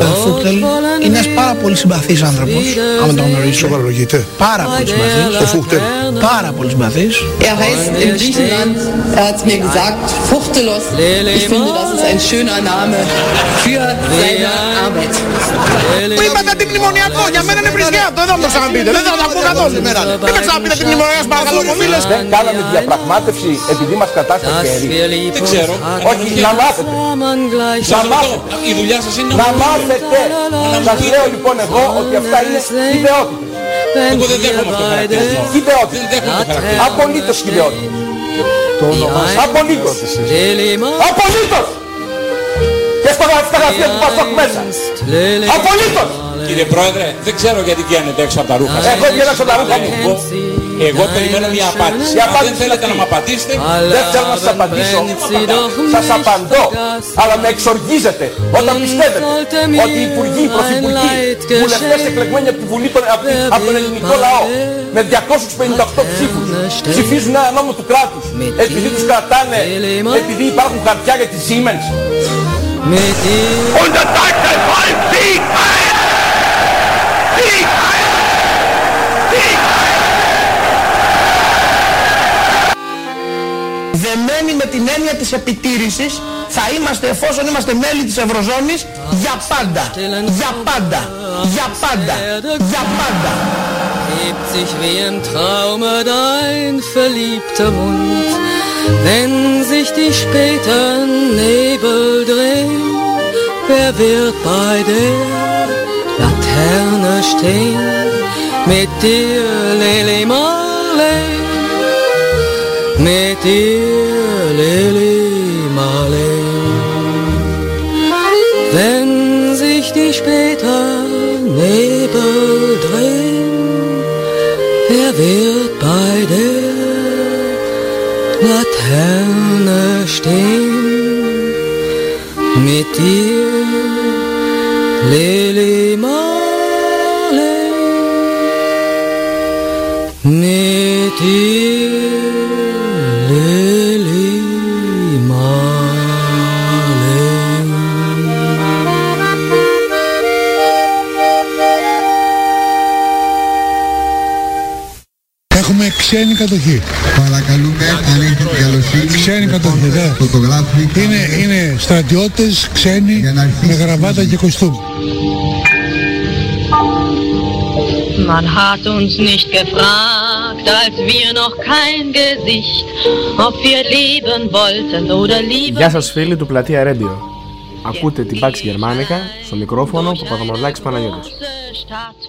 Ο Φούχτελ είναι ένας πάρα πολύ συμπαθής άνθρωπος, άμα τον γνωρίζω. Σοβαρολογείται. Πάρα πολύ συμπαθής. Ο Φούχτελ. Πάρα πολύ συμπαθής. Er heißt in Griechenland, er hat mir gesagt, Fuchtelos. Ich finde, das ist ein schöner Name für seine Arbeit. Που είπατε αντιμνημονιακό, για μένα είναι βρισιά αυτό, δεν θα μου το ξαναπείτε, δεν θα το ακούω καθόλου σήμερα. Δεν με ξαναπείτε αντιμνημονιακό, παρακαλώ μου μίλες. Δεν κάναμε διαπραγμάτευση επειδή μας κατάστασε χέρι. Δεν ξέρω. Όχι, να μάθετε. Να μάθετε. Η δουλειά σας είναι Να μάθετε. Σας λέω λοιπόν εγώ ότι αυτά είναι ιδεότητες. Εγώ δεν δέχομαι αυτό το χαρακτηρισμό. Δεν Ιδεότητες. δέχομαι το χαρακτηρισμό. Απολύτως ιδεότητες. Απολύτως. Απολύτως. Και στα στα γραφεία του Πασόκ μέσα. Απολύτως. Κύριε Πρόεδρε, δεν ξέρω γιατί βγαίνετε έξω από τα ρούχα σας. Εγώ βγαίνω από τα ρούχα μου. Εγώ, εγώ περιμένω μια απάντηση. Η Αν δεν απάντηση θέλετε είναι να μου απαντήσετε, Δεν θέλω να σας απαντήσω. Σας απαντώ. Αλλά με εξοργίζετε όταν πιστεύετε ότι οι υπουργοί, οι πρωθυπουργοί, βουλευτές εκλεγμένοι από, τη Βουλή, των- από, τη- από τον ελληνικό λαό με 258 ψήφους ψηφίζουν ένα νόμο του κράτους επειδή τους κρατάνε, επειδή υπάρχουν χαρτιά για τη Siemens. Und das deutsche Volk με την έννοια της επιτήρησης θα είμαστε εφόσον είμαστε μέλη της Ευρωζώνης για πάντα. Για πάντα. Για πάντα. Για πάντα. hebt sich wie im Traume dein verliebter Mund. Wenn sich die späten Nebel drehen, wer wird bei der Laterne stehen? Mit dir, Lili Marley, mit dir, Lili Marley. Wenn sich die späten Nebel drehen, Wer wird bei der Laterne stehen? Mit dir, Lili Marley. Mit dir, ξένη κατοχή. Παρακαλούμε, αν έχετε την καλοσύνη, Ξένη κατοχή, ναι. φωτογράφοι. Είναι, είναι στρατιώτες ξένοι Για να αρχίσει με η γραβάτα συζήτηση. και κοστούμι. Man hat uns nicht gefragt, als wir noch kein Gesicht, ob wir leben wollten oder lieber Γεια σας φίλοι του Πλατεία Radio. Ακούτε την Pax Germanica στο μικρόφωνο του Παπαδομολάκης Παναγιώτης. Stadt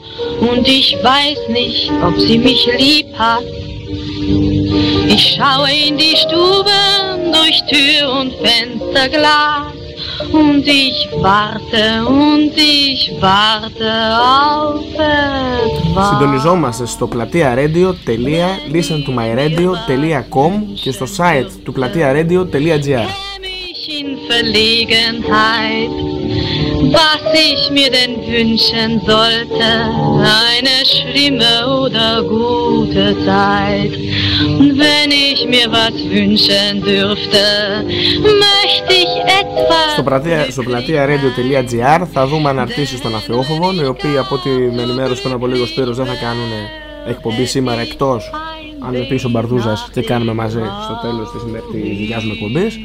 und ich weiß nicht, ob sie mich lieb hat. Ich schaue in die Stuben durch Tür und Fensterglas und ich warte und ich warte auf etwas. Συντονιζόμαστε στο πλατεία radio.listentomyradio.com και στο site του πλατεία radio.gr. Ich in Verlegenheit, was ich mir denn wünschen sollte, eine schlimme oder gute Zeit; Wenn ich mir was wünschen dürfte, möchte ich etwas. Στο, πλατεία, στο πλατεία radio.gr θα δούμε αναρτήσεις των αφιόφοβων οι οποίοι από ό,τι με ενημέρωσε πριν από λίγο Σπύρος δεν θα κάνουν εκπομπή σήμερα εκτός αν με πίσω Μπαρδούζας και κάνουμε μαζί στο τέλος της, της δικιάς μου εκπομπής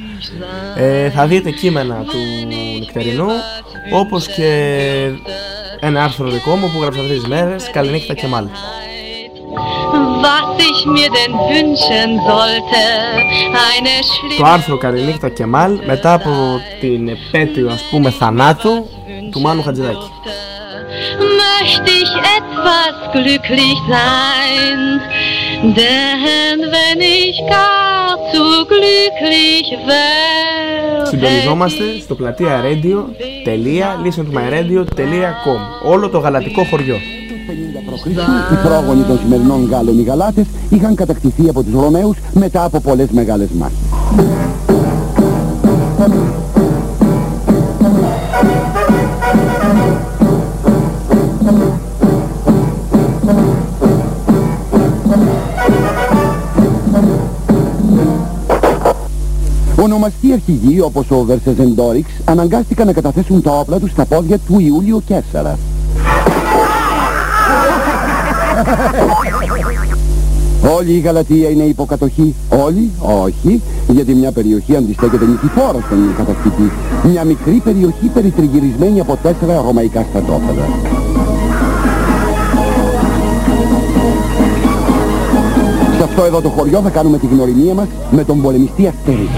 ε, θα δείτε κείμενα του νυχτερινού όπως και ένα άρθρο δικό μου που γράψα αυτές τις μέρες Καληνύχτα και μάλλον Was ich mir denn wünschen sollte, eine schlimme Το άρθρο Καληνύχτα και Μάλ μετά από την επέτειο ας πούμε θανάτου του Μάνου Χατζηδάκη. möchte ich etwas glücklich sein; Denn wenn ich gar zu glücklich wäre, Συντονιζόμαστε στο πλατεία radio.listentomyradio.com Όλο το γαλατικό χωριό. Οι πρόγονοι των σημερινών Γάλλων οι Γαλάτες είχαν κατακτηθεί από τους Ρωμαίους μετά από πολλές μεγάλες μάχες. Ονομαστοί αρχηγοί όπως ο Βερσεζεντόριξ αναγκάστηκαν να καταθέσουν τα όπλα τους στα πόδια του Ιούλιο Κέσσαρα. Όλη η Γαλατεία είναι υποκατοχή. Όλοι, όχι, γιατί μια περιοχή αντιστέκεται νικηφόρα στον κατακτητή. Μια μικρή περιοχή περιτριγυρισμένη από τέσσερα ρωμαϊκά στρατόπεδα. Αυτό εδώ το χωριό θα κάνουμε τη γνωριμία μας με τον πολεμιστή Αστέρη.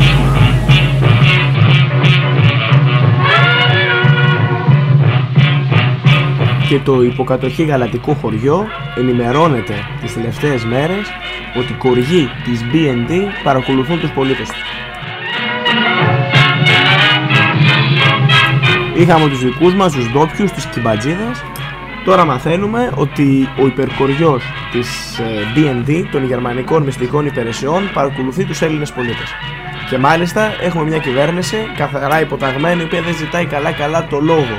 και το υποκατοχή γαλατικό χωριό ενημερώνεται τις τελευταίες μέρες ότι οι κοργοί της BND παρακολουθούν τους πολίτες τους. Είχαμε τους δικούς μας, τους ντόπιους, τους κυμπατζίδες. Τώρα μαθαίνουμε ότι ο υπερκοριός της ε, BND των γερμανικών μυστικών υπηρεσιών παρακολουθεί τους Έλληνες πολίτες. Και μάλιστα έχουμε μια κυβέρνηση καθαρά υποταγμένη η οποία δεν ζητάει καλά καλά το λόγο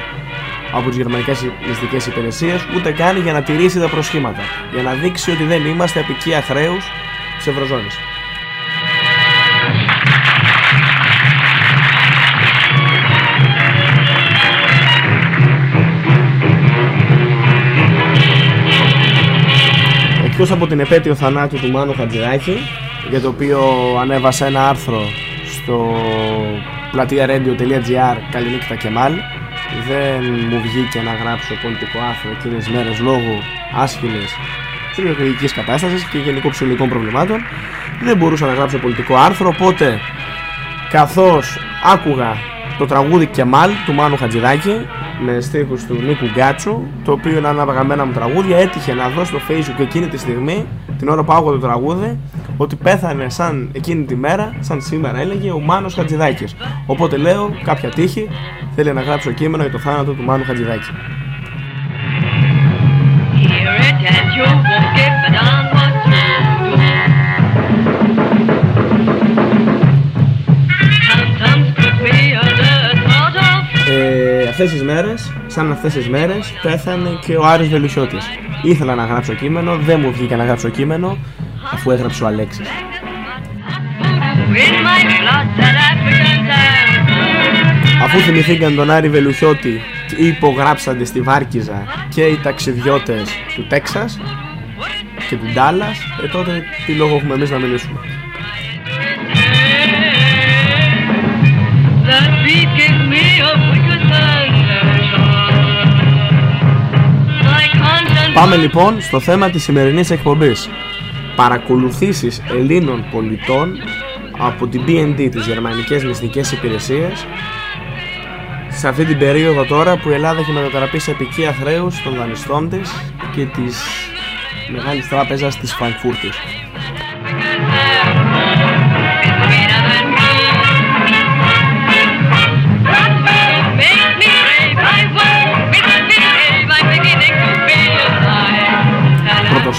από τις γερμανικές μυστικές υπηρεσίες ούτε καν για να τηρήσει τα προσχήματα για να δείξει ότι δεν είμαστε απικία χρέους της Ευρωζώνης. Εκτός από την επέτειο θανάτου του Μάνου Χατζηράκη για το οποίο ανέβασα ένα άρθρο στο πλατεία radio.gr Καληνύχτα και Μάλ δεν μου βγήκε να γράψω πολιτικό άρθρο εκείνες τις μέρες λόγω άσχημης ψυχολογικής κατάστασης και γενικών ψυχολογικών προβλημάτων. Δεν μπορούσα να γράψω πολιτικό άρθρο οπότε καθώς άκουγα το τραγούδι Κεμάλ του Μάνου Χατζηδάκη με στίχους του Νίκου Γκάτσου το οποίο είναι ένα αγαπημένα μου τραγούδια έτυχε να δω στο facebook εκείνη τη στιγμή την ώρα που άκουγα το τραγούδι ότι πέθανε σαν εκείνη τη μέρα σαν σήμερα έλεγε ο Μάνος Χατζηδάκης. Οπότε λέω κάποια τύχη θέλει να γράψω κείμενο για το θάνατο του Μάνου Χατζηδάκη. Hear ε, αυτές τις μέρες, σαν αυτές τις μέρες πέθανε και ο Άρης Βελουχιώτης ήθελα να γράψω κείμενο, δεν μου βγήκε να γράψω κείμενο αφού έγραψε ο Αλέξης in my blood that African time. Αφού θυμηθήκαν τον Άρη Βελουχιώτη και υπογράψατε στη Βάρκιζα και οι ταξιδιώτες του Τέξας και του Ντάλλας, ε, τότε τι λόγο έχουμε εμείς να μιλήσουμε. That Πάμε λοιπόν στο θέμα της σημερινής εκπομπής. Παρακολουθήσεις Ελλήνων πολιτών από την BND, τις Γερμανικές Μυστικές Υπηρεσίες, σε αυτή την περίοδο τώρα που η Ελλάδα έχει μετατραπεί σε επικία χρέους των δανειστών της και της μεγάλης τράπεζας της Φραγκφούρτης.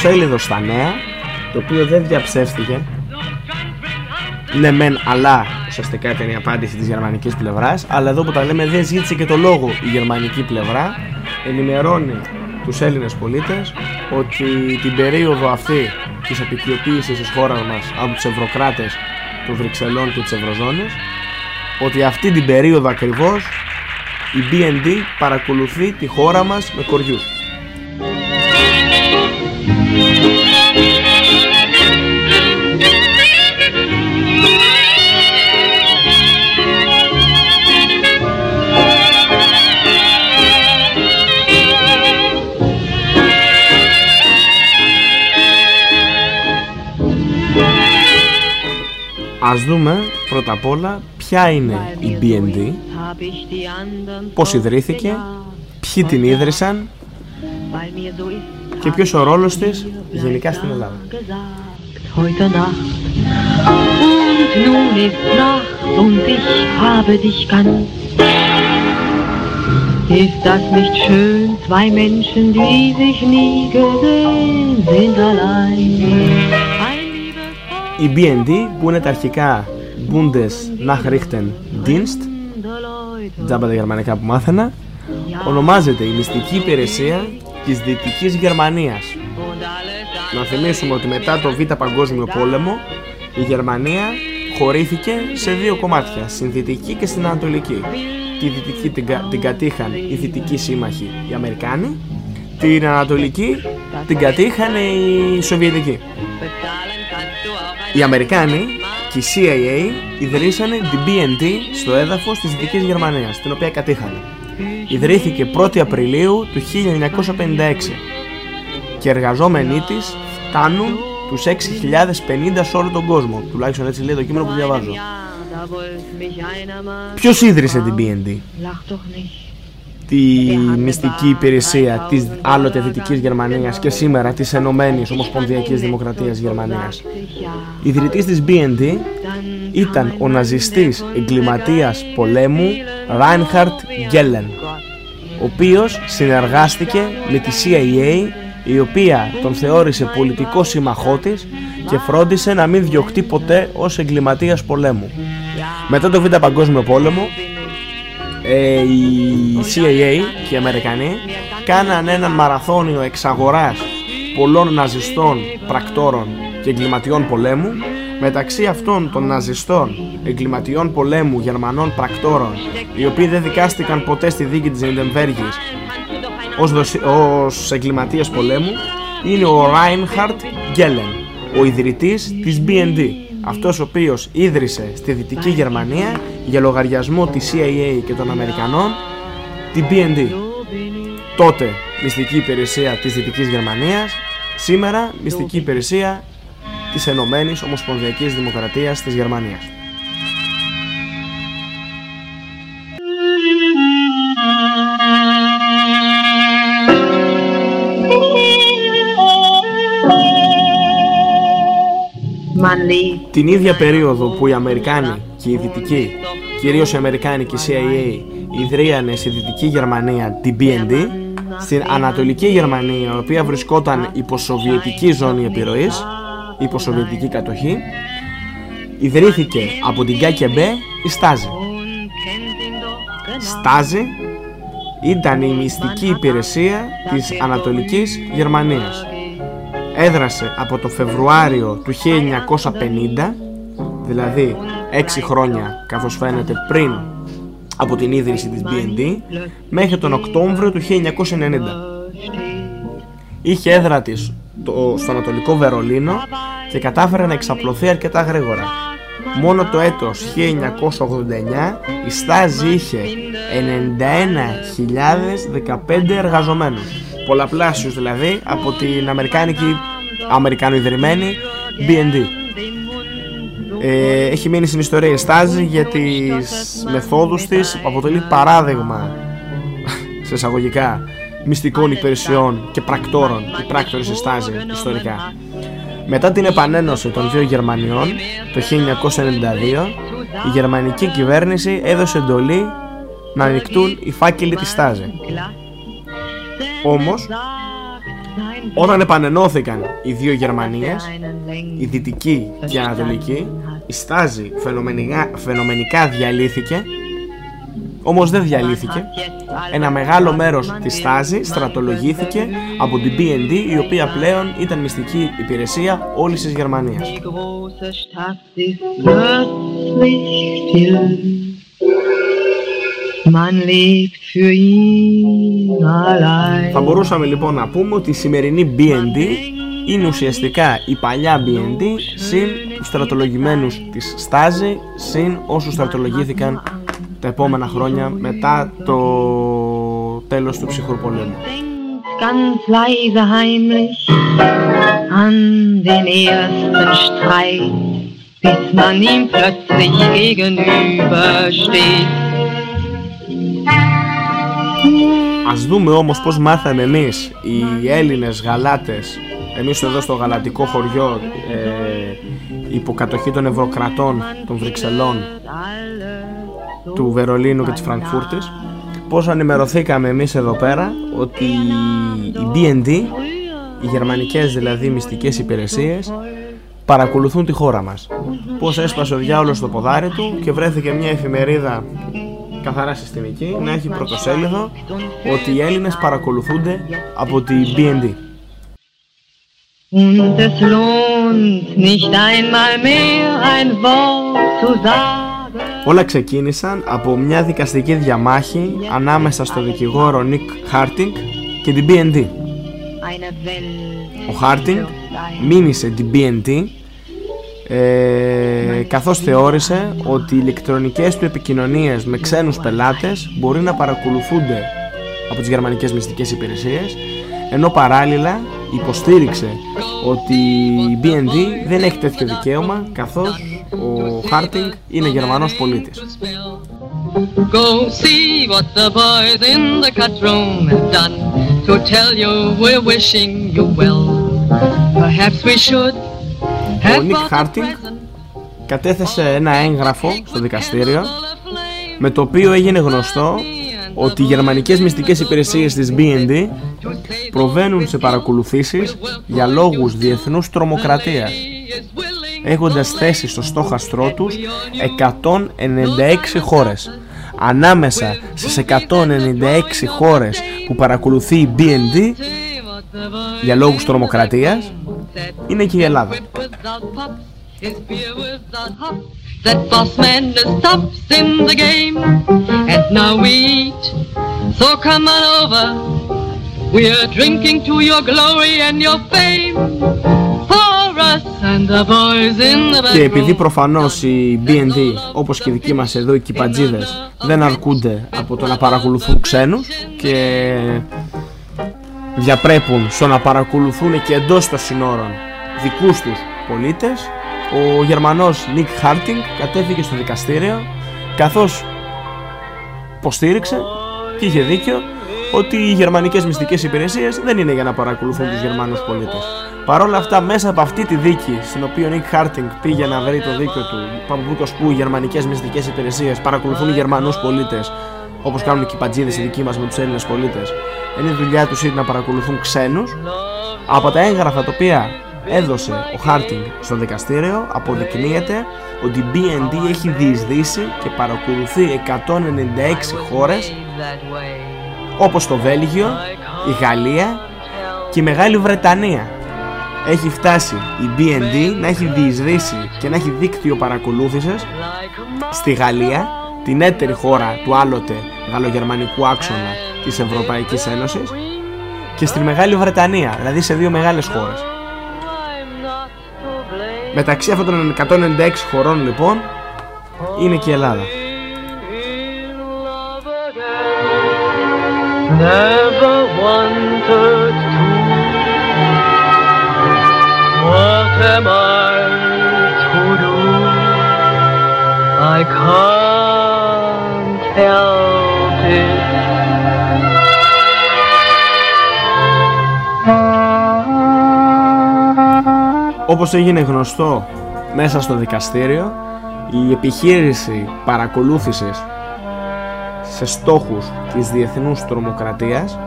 Πρωτοσέλιδο στα νέα, το οποίο δεν διαψεύστηκε ναι μεν αλλά ουσιαστικά ήταν η απάντηση της γερμανικής πλευράς αλλά εδώ που τα λέμε δεν ζήτησε και το λόγο η γερμανική πλευρά ενημερώνει τους Έλληνες πολίτες ότι την περίοδο αυτή της απεικιοποίησης της χώρας μας από τους ευρωκράτες των Βρυξελών και της Ευρωζώνης ότι αυτή την περίοδο ακριβώς η BND παρακολουθεί τη χώρα μας με κοριούς. Ας δούμε πρώτα απ' όλα ποια είναι η BND, πώς ιδρύθηκε, ποιοι την ίδρυσαν και ποιος ο ρόλος της γενικά στην Ελλάδα. Ist das nicht schön, zwei Menschen, die sich nie gesehen sind allein? Η BND που είναι τα αρχικά Bundesnachrichtendienst τζάμπα τα γερμανικά που μάθαινα ονομάζεται η μυστική υπηρεσία της Δυτικής Γερμανίας να θυμίσουμε ότι μετά το Β' Παγκόσμιο Πόλεμο η Γερμανία χωρίστηκε σε δύο κομμάτια, στην Δυτική και στην Ανατολική. Τη Δυτική την, κα, την κατήχαν οι Δυτικοί σύμμαχοι, οι Αμερικάνοι, την Ανατολική την κατήχαν οι Σοβιετικοί. Οι Αμερικάνοι και η CIA ιδρύσανε την BND στο έδαφος της Δυτικής Γερμανίας, την οποία κατήχανε. Ιδρύθηκε 1η Απριλίου του 1956 και οι εργαζόμενοι της φτάνουν τους 6.050 σε όλο τον κόσμο. Τουλάχιστον έτσι λέει το κείμενο που διαβάζω. Ποιος ίδρυσε την BND? Τη μυστική υπηρεσία της άλλοτε Δυτικής Γερμανίας και σήμερα της Ενωμένης Ομοσπονδιακής Δημοκρατίας Γερμανίας. Ιδρυτής της BND ήταν ο ναζιστής εγκληματίας πολέμου Reinhard Gellen ο οποίος συνεργάστηκε με τη CIA η οποία τον θεώρησε πολιτικό σύμμαχό της και φρόντισε να μην διωχτεί ποτέ ως εγκληματίας πολέμου. Μετά το Β' Παγκόσμιο Πόλεμο ε, η CIA και οι Αμερικανοί κάναν έναν μαραθώνιο εξαγοράς πολλών ναζιστών πρακτόρων και εγκληματιών πολέμου μεταξύ αυτών των ναζιστών εγκληματιών πολέμου Γερμανών πρακτόρων οι οποίοι δεν δικάστηκαν ποτέ στη δίκη της Νιντεμβέργης ως, δοσι... ως εγκληματίας πολέμου είναι ο Reinhard Gellen ο ιδρυτής της BND αυτός ο οποίος ίδρυσε στη Δυτική Γερμανία για λογαριασμό της CIA και των Αμερικανών την BND τότε μυστική υπηρεσία της Δυτικής Γερμανίας σήμερα μυστική υπηρεσία της Ενωμένης Ομοσπονδιακής Δημοκρατίας της Γερμανίας. Την ίδια περίοδο που οι Αμερικάνοι και οι Δυτικοί, κυρίως οι Αμερικάνοι και η CIA, ιδρύανε στη Δυτική Γερμανία την BND, στην Ανατολική Γερμανία, η οποία βρισκόταν υπό Σοβιετική ζώνη επιρροής, υπό Σοβιετική κατοχή, ιδρύθηκε από την ΚΚΜ η Στάζη. Στάζη ήταν η μυστική υπηρεσία της Ανατολικής Γερμανίας. Έδρασε από το Φεβρουάριο του 1950, δηλαδή 6 χρόνια καθώς φαίνεται πριν από την ίδρυση της BND, μέχρι τον Οκτώβριο του 1990. Είχε έδρα της το, στο Ανατολικό Βερολίνο και κατάφερε να εξαπλωθεί αρκετά γρήγορα. Μόνο το έτος 1989 η Στάζη είχε 91.015 εργαζομένους. Πολλαπλάσιους δηλαδή από την Αμερικάνικη, Αμερικανοιδρυμένη BND. Ε, έχει μείνει στην ιστορία η Στάζη για τις μεθόδους της που αποτελεί παράδειγμα σε εισαγωγικά μυστικών υπηρεσιών και πρακτόρων η πράκτορες η Στάζη ιστορικά. Μετά την επανένωση των δύο Γερμανιών το 1992 η γερμανική κυβέρνηση έδωσε εντολή να ανοιχτούν οι φάκελοι της Στάζη όμως όταν επανενώθηκαν οι δύο Γερμανίες, η δυτική και η ανατολική, η στάζη φαινομενικά, φαινομενικά διαλύθηκε, όμως δεν διαλύθηκε. Ένα μεγάλο μέρος της στάζης στρατολογήθηκε από την BND, η οποία πλέον ήταν μυστική υπηρεσία όλης της Γερμανίας. Θα μπορούσαμε λοιπόν να πούμε ότι η σημερινή BND είναι ουσιαστικά η παλιά BND συν τους στρατολογημένους της Στάζη συν όσους στρατολογήθηκαν τα επόμενα χρόνια μετά το τέλος του ψυχρού πολέμου. ganz leise heimlich an den ersten Streit, bis man ihm plötzlich gegenübersteht. Ας δούμε όμως πως μάθαμε εμείς οι Έλληνες γαλάτες εμείς εδώ στο γαλατικό χωριό ε, υποκατοχή των ευρωκρατών των Βρυξελών του Βερολίνου και της Φραγκφούρτης πως ενημερωθήκαμε εμείς εδώ πέρα ότι οι BND οι γερμανικές δηλαδή μυστικές υπηρεσίες παρακολουθούν τη χώρα μας. Πως έσπασε ο διάολος στο ποδάρι του και βρέθηκε μια εφημερίδα καθαρά συστημική να έχει πρωτοσέλιδο ότι οι Έλληνες παρακολουθούνται από τη BND. Und es lohnt nicht einmal mehr ein Wort zu sagen. Όλα ξεκίνησαν από μια δικαστική διαμάχη ανάμεσα στο δικηγόρο Νίκ Χάρτινγκ και την BND. Ο Χάρτινγκ μήνυσε την BND ε, καθώς θεώρησε ότι οι ηλεκτρονικές του επικοινωνίες με ξένους πελάτες μπορεί να παρακολουθούνται από τις γερμανικές μυστικές υπηρεσίες ενώ παράλληλα υποστήριξε ότι η BND δεν έχει τέτοιο δικαίωμα καθώς ο Χάρτινγκ είναι Γερμανός πολίτης. Go see what the boys in the cut room have done to tell you we're wishing you well. Perhaps we should Ο Νίκ Χάρτινγκ κατέθεσε ένα έγγραφο στο δικαστήριο με το οποίο έγινε γνωστό ότι οι γερμανικές μυστικές υπηρεσίες της BND προβαίνουν σε παρακολουθήσεις για λόγους διεθνούς τρομοκρατίας έχοντας θέσει στο στόχαστρό τους 196 χώρες. ανάμεσα στις 196 χώρες που παρακολουθεί η BND για λόγους τρομοκρατίας είναι και η Ελλάδα. That boss man stops in the game And now we eat So come on over We're drinking to your glory and your fame For us and the boys in the back Και επειδή προφανώς οι BND όπως και οι δικοί μας εδώ οι κυπατζίδες δεν αρκούνται από το να παρακολουθούν ξένους και διαπρέπουν στο να παρακολουθούν και εντός των συνόρων δικούς τους πολίτες ο Γερμανός Νίκ Χάρτινγκ κατέβηκε στο δικαστήριο καθώς υποστήριξε και είχε δίκιο ότι οι γερμανικές μυστικές υπηρεσίες δεν είναι για να παρακολουθούν τους Γερμανούς πολίτες. Παρ' όλα αυτά μέσα από αυτή τη δίκη στην οποία ο Νίκ Χάρτινγκ πήγε να βρει το δίκιο του από πού κι ως πού οι γερμανικές μυστικές υπηρεσίες παρακολουθούν οι Γερμανούς πολίτες όπως κάνουν και οι πατζίδες οι δικοί μας με τους Έλληνες πολίτες είναι η δουλειά τους είναι να παρακολουθούν ξένους από τα έγγραφα τα οποία έδωσε ο Χάρτινγκ στο δικαστήριο αποδεικνύεται ότι η BND έχει διεισδύσει και παρακολουθεί 196 χώρες όπως το Βέλγιο, η Γαλλία και η Μεγάλη Βρετανία. Έχει φτάσει η BND να έχει διεισδύσει και να έχει δίκτυο παρακολούθησης στη Γαλλία, την έτερη χώρα του άλλοτε γαλλογερμανικού άξονα της Ευρωπαϊκής Ένωσης και στη Μεγάλη Βρετανία, δηλαδή σε δύο μεγάλες χώρες. Μεταξύ αυτών των 196 χωρών λοιπόν είναι και η Ελλάδα. Never wanted to. What am I to do? I can't Όπως έγινε γνωστό μέσα στο δικαστήριο, η επιχείρηση παρακολούθησης σε στόχους της διεθνούς τρομοκρατίας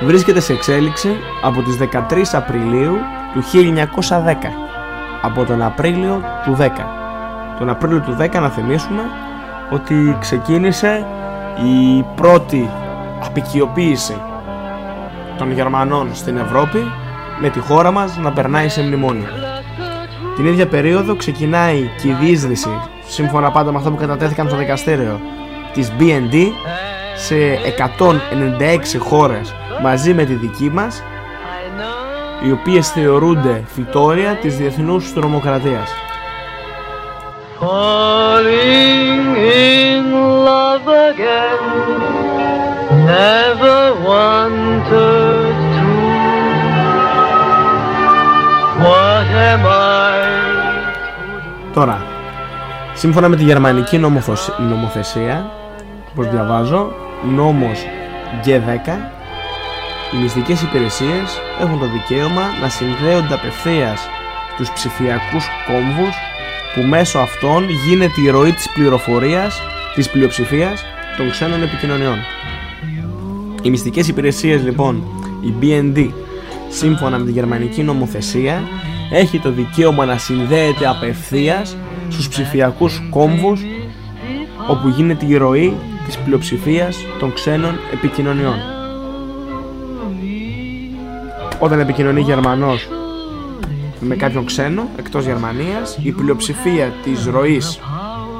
βρίσκεται σε εξέλιξη από τις 13 Απριλίου του 1910 από τον Απρίλιο του 10 τον Απρίλιο του 10 να θυμίσουμε ότι ξεκίνησε η πρώτη απικιοποίηση των Γερμανών στην Ευρώπη με τη χώρα μας να περνάει σε μνημόνιο. Την ίδια περίοδο ξεκινάει και η διείσδυση, σύμφωνα πάντα με αυτό που κατατέθηκαν στο δικαστήριο, της BND σε 196 χώρες μαζί με τη δική μας, οι οποίες θεωρούνται φυτόρια της διεθνούς τρομοκρατίας. Falling in love again, never wanted Τώρα, σύμφωνα με τη γερμανική νομοθεσ- νομοθεσία, όπως διαβάζω, νόμος G10, οι μυστικές υπηρεσίες έχουν το δικαίωμα να συνδέονται απευθείας τους ψηφιακούς κόμβους που μέσω αυτών γίνεται η ροή της πληροφορίας της πλειοψηφίας των ξένων επικοινωνιών. Οι μυστικές υπηρεσίες λοιπόν, η BND, σύμφωνα με τη γερμανική νομοθεσία, έχει το δικαίωμα να συνδέεται απευθείας στους ψηφιακούς κόμβους όπου γίνεται η ροή της πλειοψηφίας των ξένων επικοινωνιών. Όταν επικοινωνεί Γερμανός με κάποιον ξένο εκτός Γερμανίας, η πλειοψηφία της ροής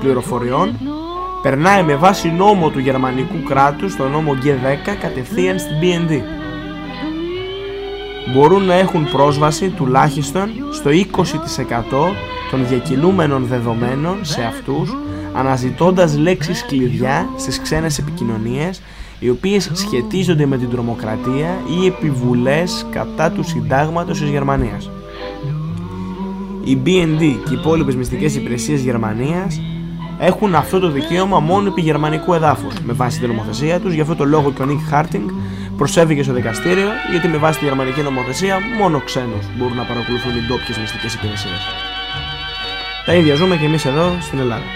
πληροφοριών περνάει με βάση νόμο του γερμανικού κράτους, το νόμο G10, κατευθείαν στην BND. Μπορούν να έχουν πρόσβαση τουλάχιστον στο 20% των διακινούμενων δεδομένων σε αυτούς, αναζητώντας λέξεις κλειδιά στις ξένες επικοινωνίες, οι οποίες σχετίζονται με την τρομοκρατία ή επιβουλές κατά του συντάγματος της Γερμανίας. Η BND και οι υπόλοιπες μυστικές υπηρεσίες Γερμανίας έχουν αυτό το δικαίωμα μόνο επί γερμανικού εδάφους με βάση την νομοθεσία τους. Γι' αυτό το λόγο και ο Νίκ Χάρτινγκ προσέφηκε στο δικαστήριο γιατί με βάση τη γερμανική νομοθεσία μόνο ξένους μπορούν να παρακολουθούν οι ντόπιες μυστικές υπηρεσίες. Τα ίδια ζούμε και εμείς εδώ στην Ελλάδα.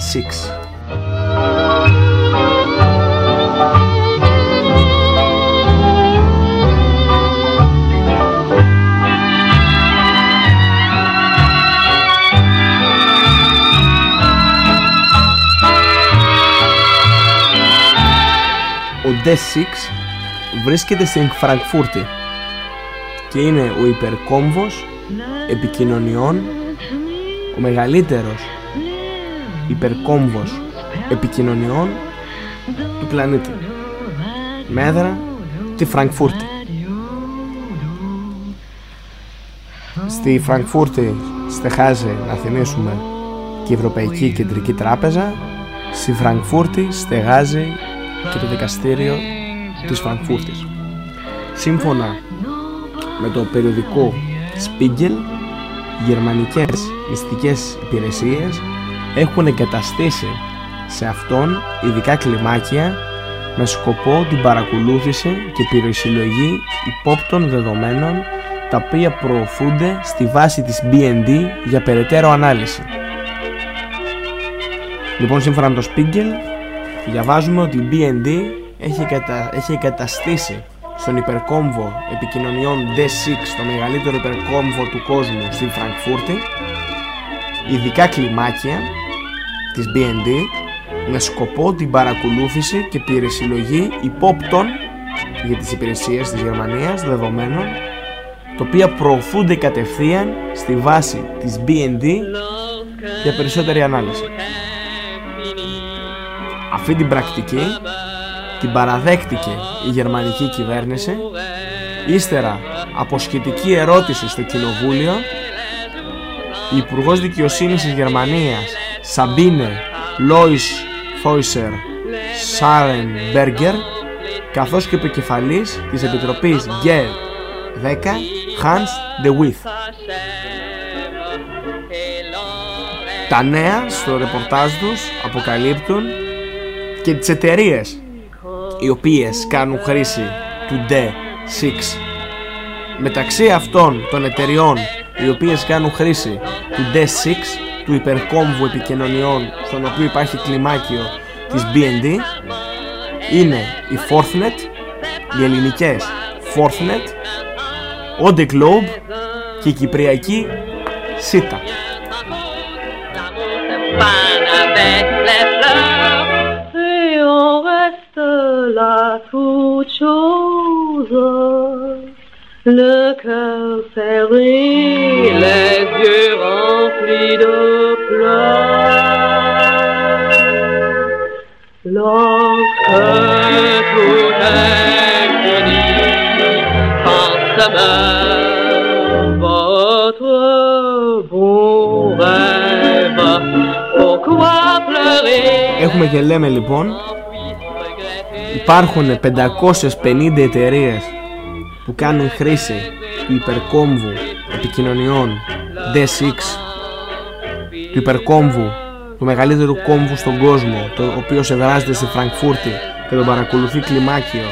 Ο D6. Ο D6 βρίσκεται στην Φραγκφούρτη και είναι ο υπερκόμβος επικοινωνιών ο μεγαλύτερος υπερκόμβος επικοινωνιών του πλανήτη με έδρα τη Φραγκφούρτη. Στη Φραγκφούρτη στεχάζει να θυμίσουμε και η Ευρωπαϊκή Κεντρική Τράπεζα στη Φραγκφούρτη στεγάζει και το δικαστήριο της Φραγκφούρτης. Σύμφωνα με το περιοδικό Spiegel οι γερμανικές μυστικές υπηρεσίες έχουν εγκαταστήσει σε αυτόν ειδικά κλιμάκια με σκοπό την παρακολούθηση και πυροσυλλογή υπόπτων δεδομένων τα οποία προωθούνται στη βάση της BND για περαιτέρω ανάλυση. Λοιπόν, σύμφωνα με το Spiegel, διαβάζουμε ότι η BND έχει, κατα... έχει εγκαταστήσει στον υπερκόμβο επικοινωνιών D6, το μεγαλύτερο υπερκόμβο του κόσμου στην Φραγκφούρτη, ειδικά κλιμάκια της BND με σκοπό την παρακολούθηση και πυρεσυλλογή υπόπτων για τις υπηρεσίες της Γερμανίας δεδομένων τα οποία προωθούνται κατευθείαν στη βάση της BND για περισσότερη ανάλυση. Αυτή την πρακτική την παραδέχτηκε η γερμανική κυβέρνηση ύστερα από σχετική ερώτηση στο κοινοβούλιο η Υπουργός Δικαιοσύνης της Γερμανίας Σαμπίνε Λόις Φόισερ Σάρεν Μπέργκερ καθώς και επικεφαλής της Επιτροπής ΓΕΡ 10 Hans de With. Τα νέα στο ρεπορτάζ τους αποκαλύπτουν και τις εταιρείες οι οποίες κάνουν χρήση του D6 μεταξύ αυτών των εταιριών οι οποίες κάνουν χρήση του D6 του υπερκόμβου επικοινωνιών στον οποίο υπάρχει κλιμάκιο της BND είναι η Forthnet, οι ελληνικές Forthnet, ο The Globe και η κυπριακή Sita. Et on reste là toute chose, le cœur serré, les yeux remplis de pleurs. Lorsque tout est fini, pense-moi votre bon rêve. Pourquoi pleurer? Έχουμε και λέμε λοιπόν υπάρχουν 550 εταιρείε που κάνουν χρήση του υπερκόμβου επικοινωνιών D6 του υπερκόμβου του μεγαλύτερου κόμβου στον κόσμο το οποίο εδράζεται στη Φραγκφούρτη και τον παρακολουθεί κλιμάκιο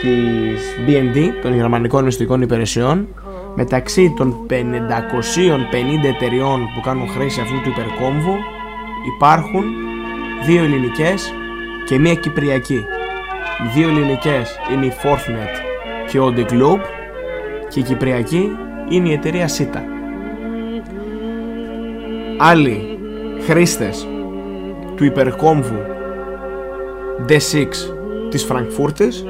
της BND των γερμανικών μυστικών υπηρεσιών μεταξύ των 550 εταιριών που κάνουν χρήση αυτού του υπερκόμβου υπάρχουν δύο ελληνικές και μία κυπριακή. Οι δύο ελληνικές είναι η Forthnet και ο The Globe και η κυπριακή είναι η εταιρεία Sita. Άλλοι χρήστες του υπερκόμβου D6 της Φραγκφούρτης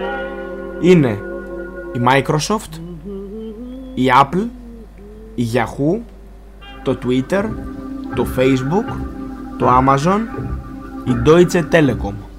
είναι η Microsoft, η Apple, η Yahoo, το Twitter, το Facebook, το Amazon, η Deutsche Telekom.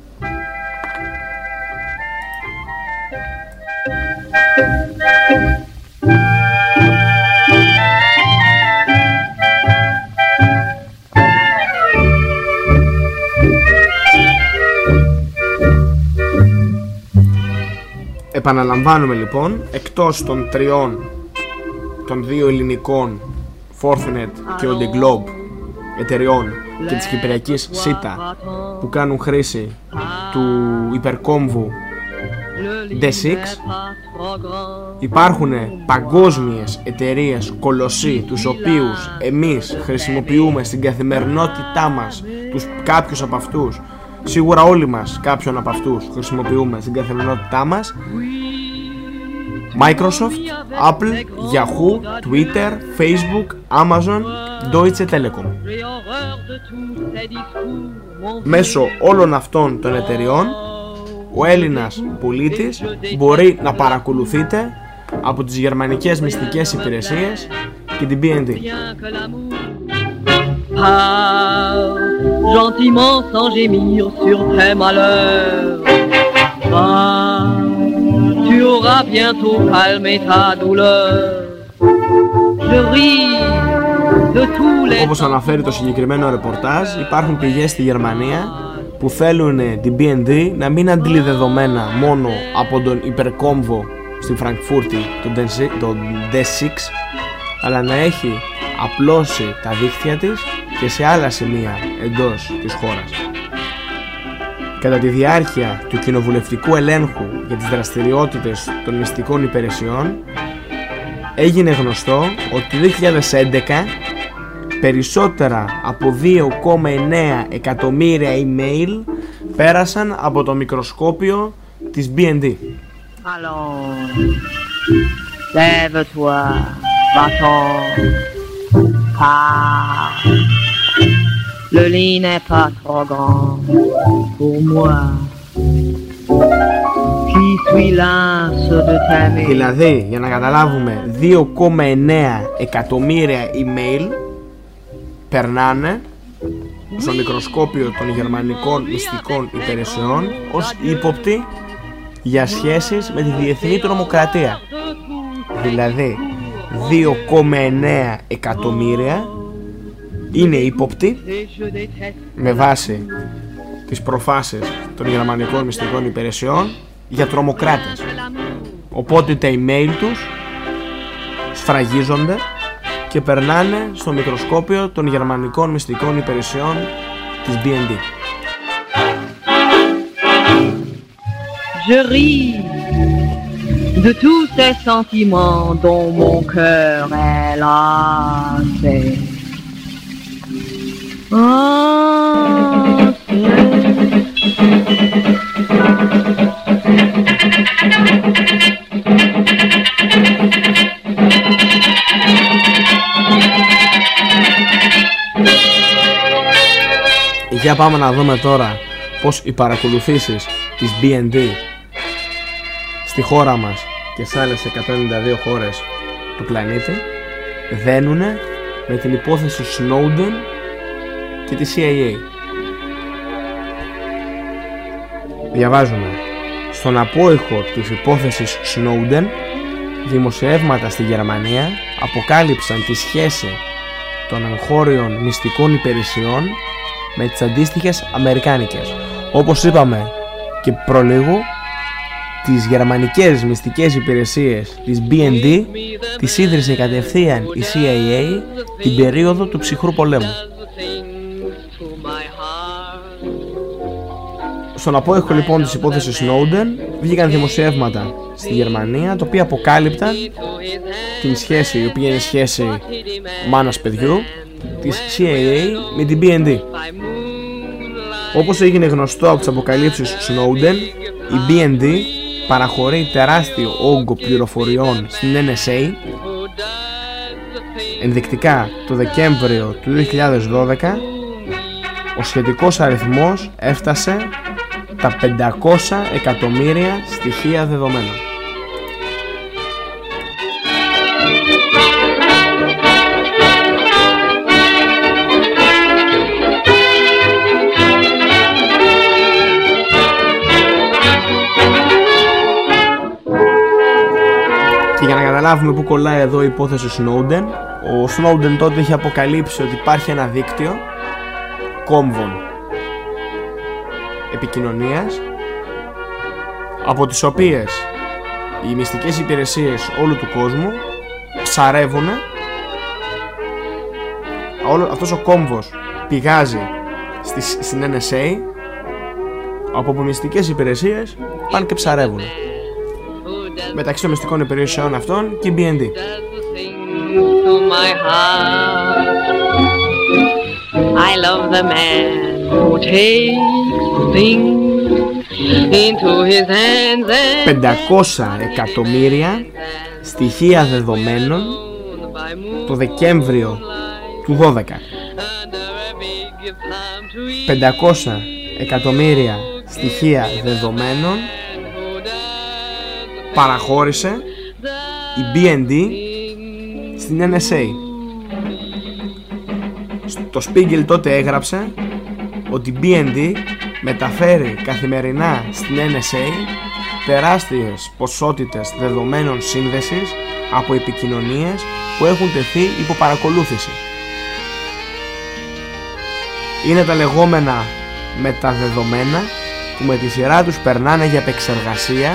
Επαναλαμβάνουμε λοιπόν, εκτός των τριών, των δύο ελληνικών Fortinet και ο The Globe εταιριών και της Κυπριακής ΣΥΤΑ που κάνουν χρήση του υπερκόμβου D6 υπάρχουν παγκόσμιες εταιρείες κολοσσοί τους οποίους εμείς χρησιμοποιούμε στην καθημερινότητά μας τους, κάποιους από αυτούς σίγουρα όλοι μας κάποιον από αυτούς χρησιμοποιούμε στην καθημερινότητά μας Microsoft, Apple, Yahoo, Twitter, Facebook, Amazon, Deutsche Telekom. Μέσω όλων αυτών των εταιριών ο Έλληνας πολίτης μπορεί να παρακολουθείτε από τις γερμανικές μυστικές υπηρεσίες και την BND. Pars gentiment sans gémir sur tes malheurs. Va, tu auras bientôt calmé ta douleur. Je ris de tous les Όπως αναφέρει το συγκεκριμένο ρεπορτάζ υπάρχουν πηγές στη Γερμανία που θέλουν την BND να μην αντλεί δεδομένα μόνο από τον υπερκόμβο στη Φραγκφούρτη τον D6 αλλά να έχει απλώσει τα δίκτυα της και σε άλλα σημεία εντός της χώρας. Κατά τη διάρκεια του κοινοβουλευτικού ελέγχου για τις δραστηριότητες των μυστικών υπηρεσιών έγινε γνωστό ότι το 2011 περισσότερα από 2,9 εκατομμύρια email πέρασαν από το μικροσκόπιο της BND. Allons, lève-toi, va-t'en, pars. Le lit n'est pas trop grand pour moi. Qui suis l'as de t'aimer; Δηλαδή, για να καταλάβουμε, 2,9 εκατομμύρια email περνάνε στο μικροσκόπιο των γερμανικών μυστικών υπηρεσιών ως ύποπτοι για σχέσεις με τη διεθνή τρομοκρατία. Δηλαδή 2,9 εκατομμύρια είναι ύποπτοι με βάση τις προφάσεις των γερμανικών μυστικών υπηρεσιών για τρομοκράτες. Οπότε τα email τους σφραγίζονται και περνάνε στο μικροσκόπιο των γερμανικών μυστικών υπηρεσιών της BND. Je ris de tous ces sentiments dont mon cœur est lassé. Για πάμε να δούμε τώρα πως οι παρακολουθήσεις της BND στη χώρα μας και σε άλλες 192 χώρες του πλανήτη δένουνε με την υπόθεση Snowden και τη CIA. Διαβάζουμε στον απόϊχο της υπόθεσης Snowden δημοσιεύματα στη Γερμανία αποκάλυψαν τη σχέση των εγχώριων μυστικών υπηρεσιών με τις αντίστοιχες αμερικάνικες. Όπως είπαμε και προλίγου, τις γερμανικές μυστικές υπηρεσίες της BND τις ίδρυσε κατευθείαν η CIA την περίοδο του ψυχρού πολέμου. Στον απόϊχο λοιπόν της υπόθεσης Snowden βγήκαν δημοσιεύματα στη Γερμανία τα οποία αποκάλυπταν την σχέση η οποία είναι σχέση μάνας παιδιού της CIA με την BND. Όπως έγινε γνωστό από τις αποκαλύψεις Snowden, η BND παραχωρεί τεράστιο όγκο πληροφοριών στην NSA ενδεικτικά το Δεκέμβριο του 2012 ο σχετικός αριθμός έφτασε τα 500 εκατομμύρια στοιχεία δεδομένων. Και για να καταλάβουμε που κολλάει εδώ η υπόθεση Snowden, ο Snowden τότε είχε αποκαλύψει ότι υπάρχει ένα δίκτυο κόμβων επικοινωνίας από τις οποίες οι μυστικές υπηρεσίες όλου του κόσμου ψαρεύουν όλο, αυτός ο κόμβος πηγάζει στη, στην NSA από που μυστικές υπηρεσίες πάνε και ψαρεύουν. Μεταξύ των μυστικών υπηρεσιών αυτών και η BND to my heart. I love the man who takes things into his hands and 500 εκατομμύρια στοιχεία δεδομένων το Δεκέμβριο του 12 500 εκατομμύρια στοιχεία δεδομένων παραχώρησε η BND στην NSA. Το Spiegel τότε έγραψε ότι η BND μεταφέρει καθημερινά στην NSA τεράστιες ποσότητες δεδομένων σύνδεσης από επικοινωνίες που έχουν τεθεί υπό παρακολούθηση. Είναι τα λεγόμενα μεταδεδομένα που με τη σειρά τους περνάνε για επεξεργασία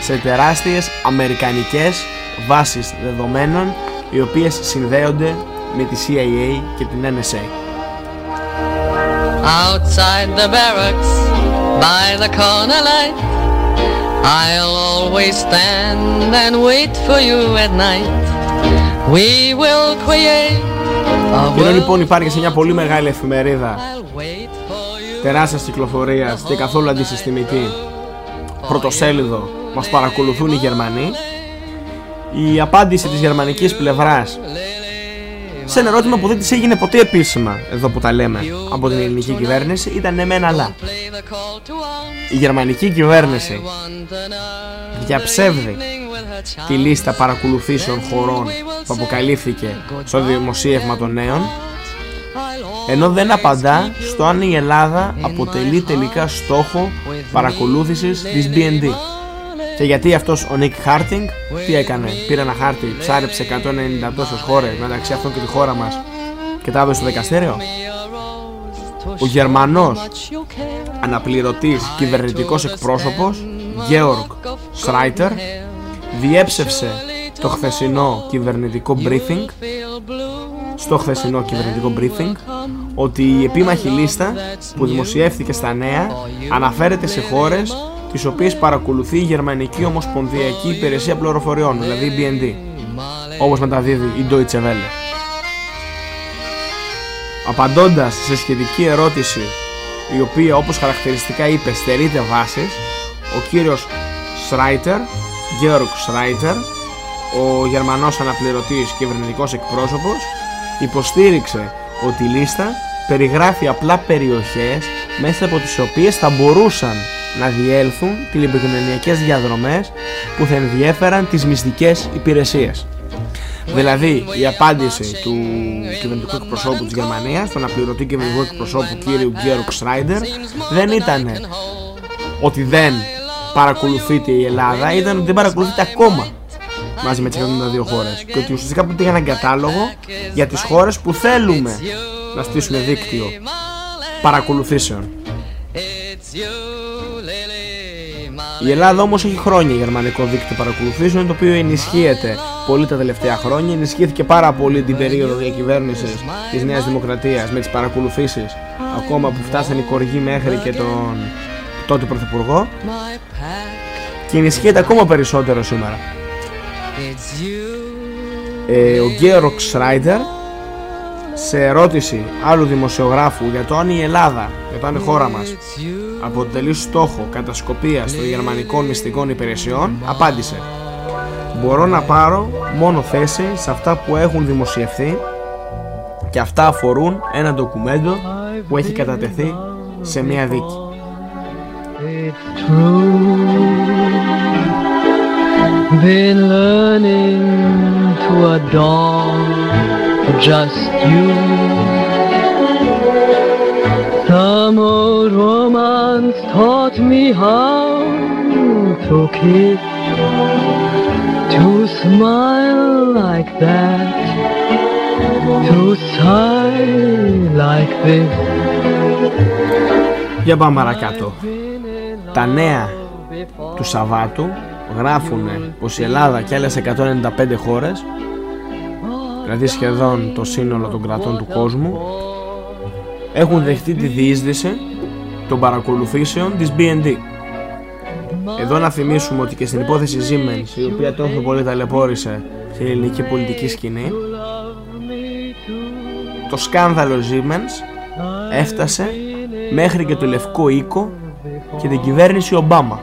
σε τεράστιες αμερικανικές βάσεις δεδομένων οι οποίες συνδέονται με τη CIA και την NSA. Outside the barracks, by the corner light, I'll always stand and wait for you at night. We will create a Και εδώ world λοιπόν υπάρχει σε μια πολύ μεγάλη εφημερίδα τεράστιας κυκλοφορίας και καθόλου αντισυστημική. Πρωτοσέλιδο. Μας παρακολουθούν οι Γερμανοί. Η απάντηση της γερμανικής πλευράς σε ένα ερώτημα που δεν της έγινε ποτέ επίσημα εδώ που τα λέμε από την ελληνική κυβέρνηση ήταν ναι μεν αλλά. Η γερμανική κυβέρνηση διαψεύδει τη λίστα παρακολουθήσεων χωρών που αποκαλύφθηκε στο δημοσίευμα των νέων ενώ δεν απαντά στο αν η Ελλάδα αποτελεί τελικά στόχο παρακολούθησης της BND. Και γιατί αυτός ο Νίκ Χάρτινγκ τι έκανε, πήρε ένα χάρτη, ψάρεψε 190 τόσες χώρες μεταξύ αυτών και τη χώρα μας και τα έδωσε στο δικαστήριο; Ο Γερμανός αναπληρωτής κυβερνητικός εκπρόσωπος Γεώργ Σράιτερ διέψευσε το χθεσινό κυβερνητικό briefing στο χθεσινό κυβερνητικό briefing ότι η επίμαχη λίστα που δημοσιεύθηκε στα νέα αναφέρεται σε χώρες τις οποίες παρακολουθεί η Γερμανική Ομοσπονδιακή Υπηρεσία Πληροφοριών, δηλαδή η BND, όπως μεταδίδει η Deutsche Welle. Απαντώντας σε σχετική ερώτηση η οποία όπως χαρακτηριστικά είπε στερείται βάσης, ο κύριος Σράιτερ, Georg Σράιτερ, ο Γερμανός αναπληρωτής κυβερνητικός εκπρόσωπος, υποστήριξε ότι η λίστα περιγράφει απλά περιοχές μέσα από τις οποίες θα μπορούσαν να διέλθουν τηλεπικοινωνιακές διαδρομές που θα ενδιέφεραν τις μυστικές υπηρεσίες. Δηλαδή, η απάντηση του κυβερνητικού εκπροσώπου της Γερμανίας, του αναπληρωτή κυβερνητικού εκπροσώπου κύριου Γκέρουκ Σράιντερ, δεν ήταν ότι δεν παρακολουθείται η Ελλάδα, ήταν ότι δεν παρακολουθείται ακόμα μαζί με τις 192 χώρες και ότι ουσιαστικά πήγαν έναν κατάλογο για τις χώρες που θέλουμε να στήσουμε δίκτυο παρακολουθήσεων. Η Ελλάδα όμως έχει χρόνια γερμανικό δίκτυο παρακολουθήσεων το οποίο ενισχύεται πολύ τα τελευταία χρόνια. Ενισχύθηκε πάρα πολύ την περίοδο διακυβέρνησης της Νέας Δημοκρατίας με τις παρακολουθήσεις ακόμα που φτάσαν οι κοργοί μέχρι και τον τότε Πρωθυπουργό και ενισχύεται ακόμα περισσότερο σήμερα. Ε, ο Γκέροξ Σράιντερ σε ερώτηση άλλου δημοσιογράφου για το αν η Ελλάδα, για το αν η χώρα μας αποτελεί στόχο κατασκοπίας των γερμανικών μυστικών υπηρεσιών απάντησε Μπορώ να πάρω μόνο θέση σε αυτά που έχουν δημοσιευθεί και αυτά αφορούν ένα ντοκουμέντο που έχει κατατεθεί σε μια δίκη. Been learning to adore just you. Some old romance taught me how to kiss, to smile like that, to sigh like this. Για πάμε παρακάτω. Τα νέα του Σαββάτου γράφουν πως η Ελλάδα και άλλες 195 χώρες δηλαδή σχεδόν το σύνολο των κρατών του κόσμου έχουν δεχτεί τη διείσδυση των παρακολουθήσεων της BND. Εδώ να θυμίσουμε ότι και στην υπόθεση Siemens, η οποία τόσο πολύ ταλαιπώρησε στην ελληνική πολιτική σκηνή, το σκάνδαλο Siemens έφτασε μέχρι και το Λευκό Οίκο και την κυβέρνηση Ομπάμα.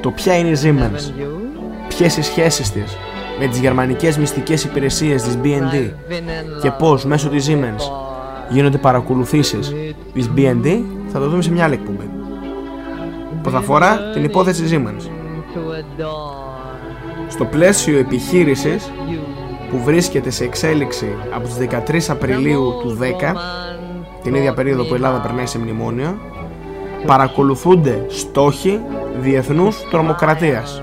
Το ποια είναι η Siemens, ποιες οι σχέσεις της; Με τις γερμανικές μυστικές υπηρεσίες της BND και πώς μέσω της Siemens γίνονται παρακολουθήσεις της BND θα το δούμε σε μια άλλη εκπομπή που θα αφορά την υπόθεση Siemens. Στο πλαίσιο επιχείρησης που βρίσκεται σε εξέλιξη από τις 13 Απριλίου του 10 την ίδια περίοδο που η Ελλάδα περνάει σε μνημόνιο παρακολουθούνται στόχοι διεθνούς τρομοκρατίας.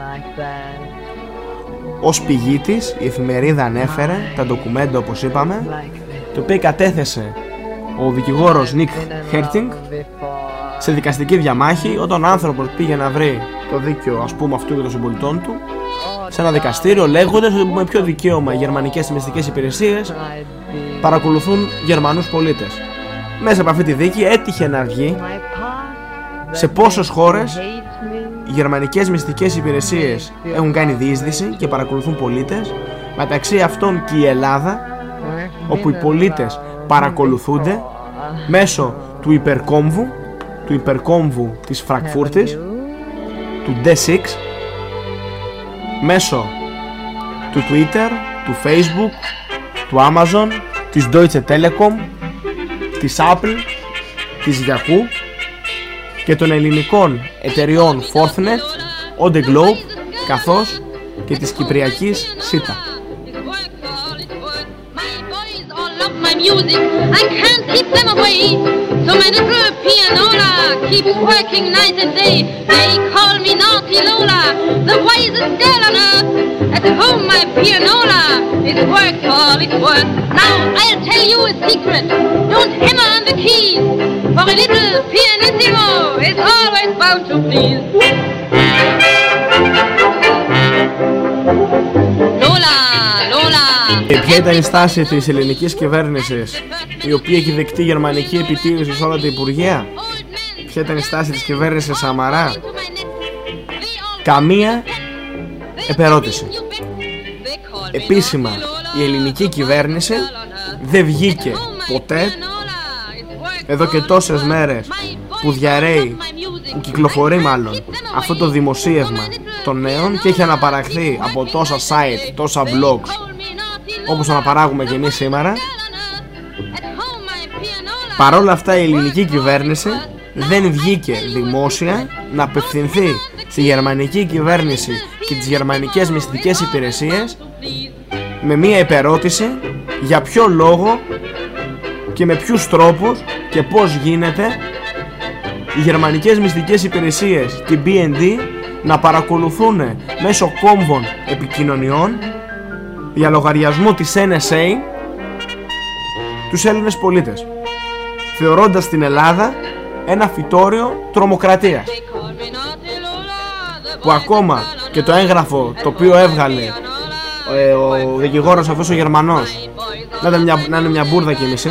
Ως πηγή της η εφημερίδα ανέφερε τα ντοκουμέντα όπως είπαμε το οποίο κατέθεσε ο δικηγόρος Νίκ Χέρτινγκ σε δικαστική διαμάχη όταν ο άνθρωπος πήγε να βρει το δίκαιο ας πούμε αυτού και των συμπολιτών του σε ένα δικαστήριο λέγοντας ότι με ποιο δικαίωμα οι γερμανικές μυστικές υπηρεσίες παρακολουθούν Γερμανούς πολίτες. Μέσα από αυτή τη δίκη έτυχε να βγει σε πόσες χώρες οι γερμανικές μυστικές υπηρεσίες έχουν κάνει διείσδυση και παρακολουθούν πολίτες μεταξύ αυτών και η Ελλάδα όπου οι πολίτες παρακολουθούνται μέσω του υπερκόμβου του υπερκόμβου της Φραγκφούρτης του D6 μέσω του Twitter, του Facebook, του Amazon, της Deutsche Telekom, της Apple, της Yahoo και των ελληνικών εταιριών Forthnet, On The Globe καθώς και της κυπριακής Sita. my music. I can't keep them away. So my little pianola keeps working night and day. They call me Naughty Lola, the wisest girl on earth. At home my pianola is worked for all it's worth. Now I'll tell you a secret. Don't hammer on the keys, for a little pianissimo is always bound to please. Lola, Lola. Και ποια ήταν η στάση της ελληνικής κυβέρνησης η οποία έχει δεκτεί γερμανική επιτήρηση σε όλα τα υπουργεία; Ποια ήταν η στάση της κυβέρνησης Σαμαρά Καμία επερώτηση Επίσημα η ελληνική κυβέρνηση δεν βγήκε ποτέ εδώ και τόσες μέρες που διαρρέει, που κυκλοφορεί μάλλον αυτό το δημοσίευμα των νέων και έχει αναπαραχθεί από τόσα site, τόσα blogs όπως αναπαράγουμε και εμείς σήμερα. Παρόλα αυτά η ελληνική κυβέρνηση δεν βγήκε δημόσια να απευθυνθεί στη γερμανική κυβέρνηση και τις γερμανικές μυστικές υπηρεσίες με μία επερώτηση για ποιο λόγο και με ποιους τρόπους και πώς γίνεται οι γερμανικές μυστικές υπηρεσίες και η BND να παρακολουθούν μέσω κόμβων επικοινωνιών για λογαριασμό της NSA τους Έλληνες πολίτες θεωρώντας την Ελλάδα ένα φυτόριο τρομοκρατίας που ακόμα και το έγγραφο το οποίο έβγαλε ε, ο δικηγόρος αυτός ο Γερμανός να, είναι μια, να είναι μια μπουρδα και μισή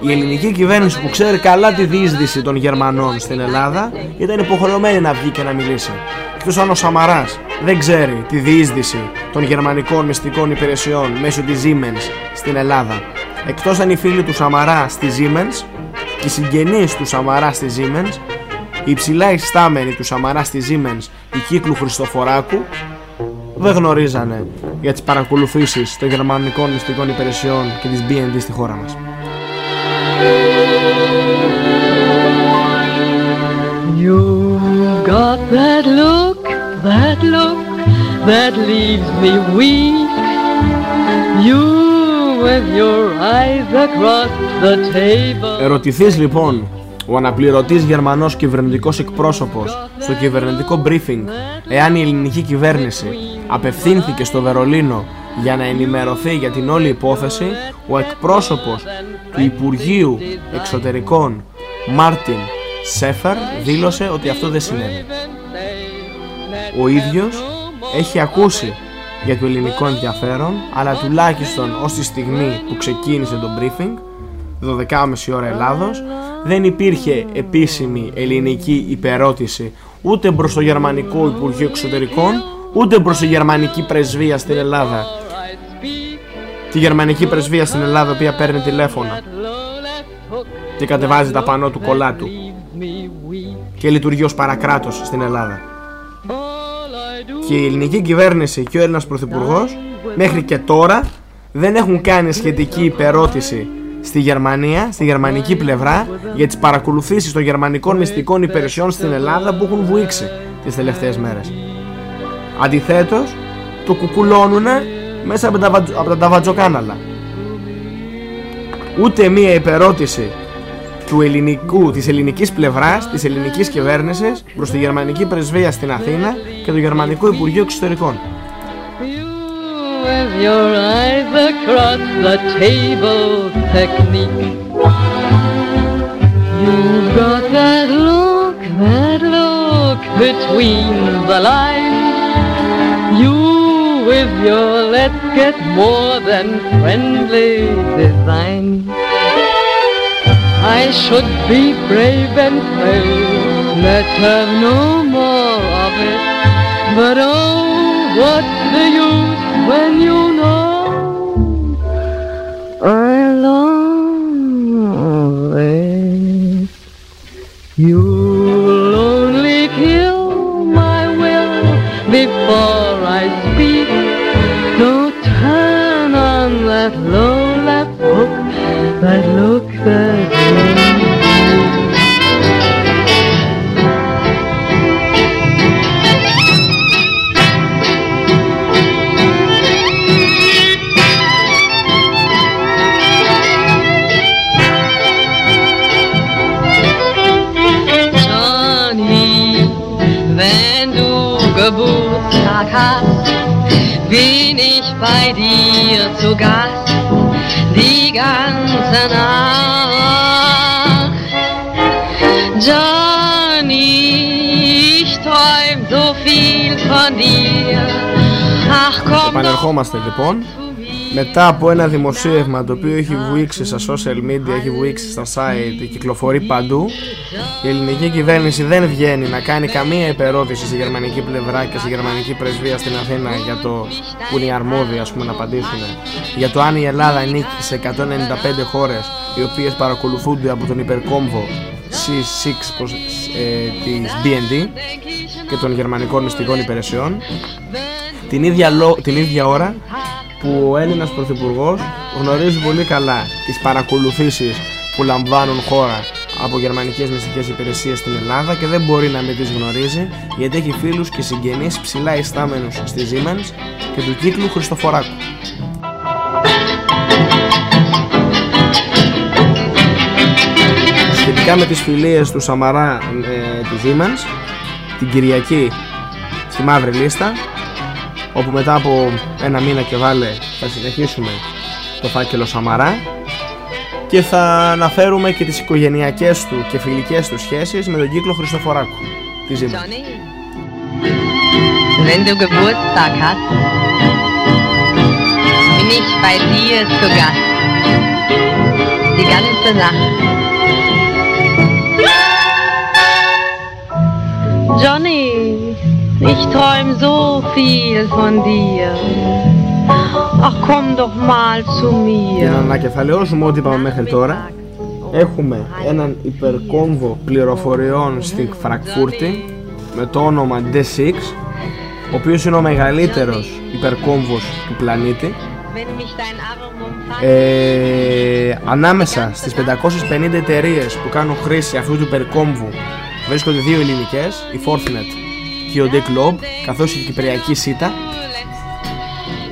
η ελληνική κυβέρνηση που ξέρει καλά τη διείσδυση των Γερμανών στην Ελλάδα ήταν υποχρεωμένη να βγει και να μιλήσει. Εκτός αν ο Σαμαράς δεν ξέρει τη διείσδυση των γερμανικών μυστικών υπηρεσιών μέσω της Siemens στην Ελλάδα. Εκτός αν οι φίλοι του Σαμαρά στη Siemens και οι συγγενείς του Σαμαρά στη Siemens, οι υψηλά ιστάμενοι του Σαμαρά στη Siemens, η κύκλου Χριστοφοράκου, δεν γνωρίζανε για τις παρακολουθήσεις των γερμανικών μυστικών υπηρεσιών και της BND στη χώρα μας. You've got that look, that look that leaves me weak. You with your eyes across the table. Ερωτηθείς λοιπόν ο αναπληρωτής γερμανός κυβερνητικός εκπρόσωπος στο κυβερνητικό briefing εάν η ελληνική κυβέρνηση απευθύνθηκε στο Βερολίνο για να ενημερωθεί για την όλη υπόθεση ο εκπρόσωπος του Υπουργείου Εξωτερικών Μάρτιν Σέφερ δήλωσε ότι αυτό δεν συνέβη. Ο ίδιος έχει ακούσει για το ελληνικό ενδιαφέρον αλλά τουλάχιστον ως τη στιγμή που ξεκίνησε το briefing 12.30 ώρα Ελλάδος δεν υπήρχε επίσημη ελληνική υπερώτηση ούτε προς το Γερμανικό Υπουργείο Εξωτερικών ούτε προς τη Γερμανική Πρεσβεία στην Ελλάδα τη Γερμανική Πρεσβεία στην Ελλάδα η οποία παίρνει τηλέφωνα και κατεβάζει τα πανό του κολάτου και λειτουργεί ως παρακράτος στην Ελλάδα και η ελληνική κυβέρνηση και ο Έλληνας Πρωθυπουργός μέχρι και τώρα δεν έχουν κάνει σχετική υπερώτηση στη Γερμανία, στη γερμανική πλευρά για τις παρακολουθήσεις των γερμανικών μυστικών υπηρεσιών στην Ελλάδα που έχουν βουήξει τις τελευταίες μέρες. Αντιθέτως, το κουκουλώνουν μέσα από τα, από τα ταβατζοκάναλα. Ούτε μία υπερώτηση του ελληνικού, της ελληνικής πλευράς, της ελληνικής κυβέρνησης προς τη γερμανική πρεσβεία στην Αθήνα και το γερμανικό Υπουργείο Εξωτερικών. with your eyes across the table technique. You've got that look, that look between the lines. You with your let's get more than friendly design. I should be brave and say, let's have no more of it. But oh, what's the use when you know I love it? but look again. Wenn du Geburtstag hast, bin ich bei dir zu Gast. Ganze Nacht. Johnny, ich träum so viel von dir. Ach komm doch Επανερχόμαστε λοιπόν μετά από ένα δημοσίευμα το οποίο έχει βουήξει στα social media, έχει βουήξει στα site, κυκλοφορεί παντού η ελληνική κυβέρνηση δεν βγαίνει να κάνει καμία υπερώτηση στη γερμανική πλευρά και στη γερμανική πρεσβεία στην Αθήνα για το που είναι οι αρμόδιοι ας πούμε να απαντήσουν. Για το αν η Ελλάδα ανήκει σε 195 χώρες οι οποίες παρακολουθούνται από τον υπερκόμβο C6 πως, ε, της BND και των γερμανικών μυστικών υπηρεσιών την ίδια, λο- την ίδια ώρα που ο Έλληνας Πρωθυπουργός γνωρίζει πολύ καλά τις παρακολουθήσεις που λαμβάνουν χώρα από γερμανικές μυστικές υπηρεσίες στην Ελλάδα και δεν μπορεί να μην τις γνωρίζει γιατί έχει φίλους και συγγενείς ψηλά ιστάμενους στη Siemens και του κύκλου Χριστοφοράκου. Σχετικά με τις φιλίες του Σαμαρά ε, του Siemens την Κυριακή στη μαύρη λίστα όπου μετά από ένα μήνα και βάλε θα συνεχίσουμε το φάκελο Σαμαρά και θα αναφέρουμε και τις οικογενειακές του και φιλικές του σχέσεις με τον κύκλο Χριστοφοράκου τη Siemens. Johnny, wenn du Geburtstag hast, bin ich bei dir zu Gast. Die ganze Nacht. Johnny, ich träum so viel von dir. Ach, komm doch mal zu Για να mir. ανακεφαλαιώσουμε ό,τι είπαμε μέχρι τώρα έχουμε έναν υπερκόμβο πληροφοριών στην Φραγκφούρτη με το όνομα D6 ο οποίος είναι ο μεγαλύτερος υπερκόμβος του πλανήτη Wenn mich dein Arm umfasst, ε, ανάμεσα στις 550 εταιρείες που κάνουν χρήση αυτού του υπερκόμβου βρίσκονται δύο ελληνικές, η Fortinet και ο Dick Globe, καθώς και η Κυπριακή ΣΥΤΑ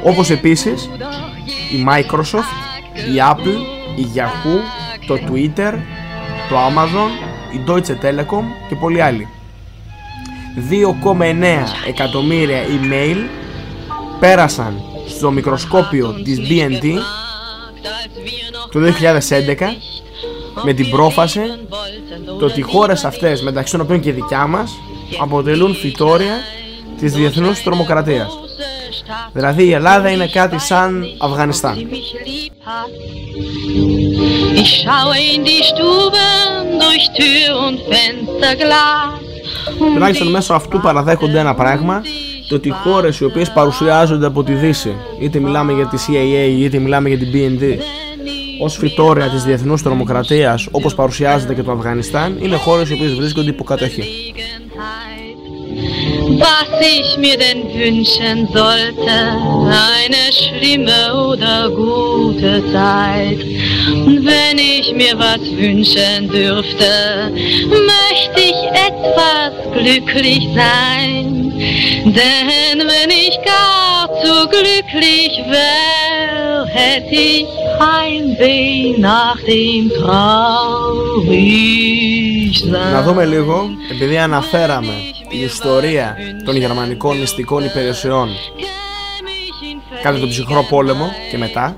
όπως επίσης η Microsoft, η Apple, η Yahoo, το Twitter, το Amazon, η Deutsche Telekom και πολλοί άλλοι. 2,9 εκατομμύρια email πέρασαν στο μικροσκόπιο της BNT το 2011 με την πρόφαση το ότι οι χώρες αυτές μεταξύ των οποίων και η δικιά μας αποτελούν φυτόρια της διεθνούς τρομοκρατίας. Δηλαδή η Ελλάδα είναι κάτι σαν Αφγανιστάν. mich lieb hat. Ich schaue in die Stuben durch Tür und Fensterglas. Τουλάχιστον μέσω αυτού παραδέχονται ένα πράγμα το ότι οι χώρες οι οποίες παρουσιάζονται από τη Δύση είτε μιλάμε για τη CIA είτε μιλάμε για την BND ως φυτόρια της διεθνούς τρομοκρατίας όπως παρουσιάζεται και το Αφγανιστάν είναι χώρες οι οποίες βρίσκονται υποκατοχή. Was ich mir denn wünschen sollte, eine schlimme oder gute Zeit. Wenn ich mir was wünschen dürfte, möchte ich etwas glücklich sein. Denn wenn ich gar zu glücklich wär, hätte ich Heimweh nach dem traurig sein. Να δούμε λίγο, επειδή αναφέραμε την ιστορία των γερμανικών μυστικών υπηρεσιών. Κατά τον ψυχρό πόλεμο και μετά.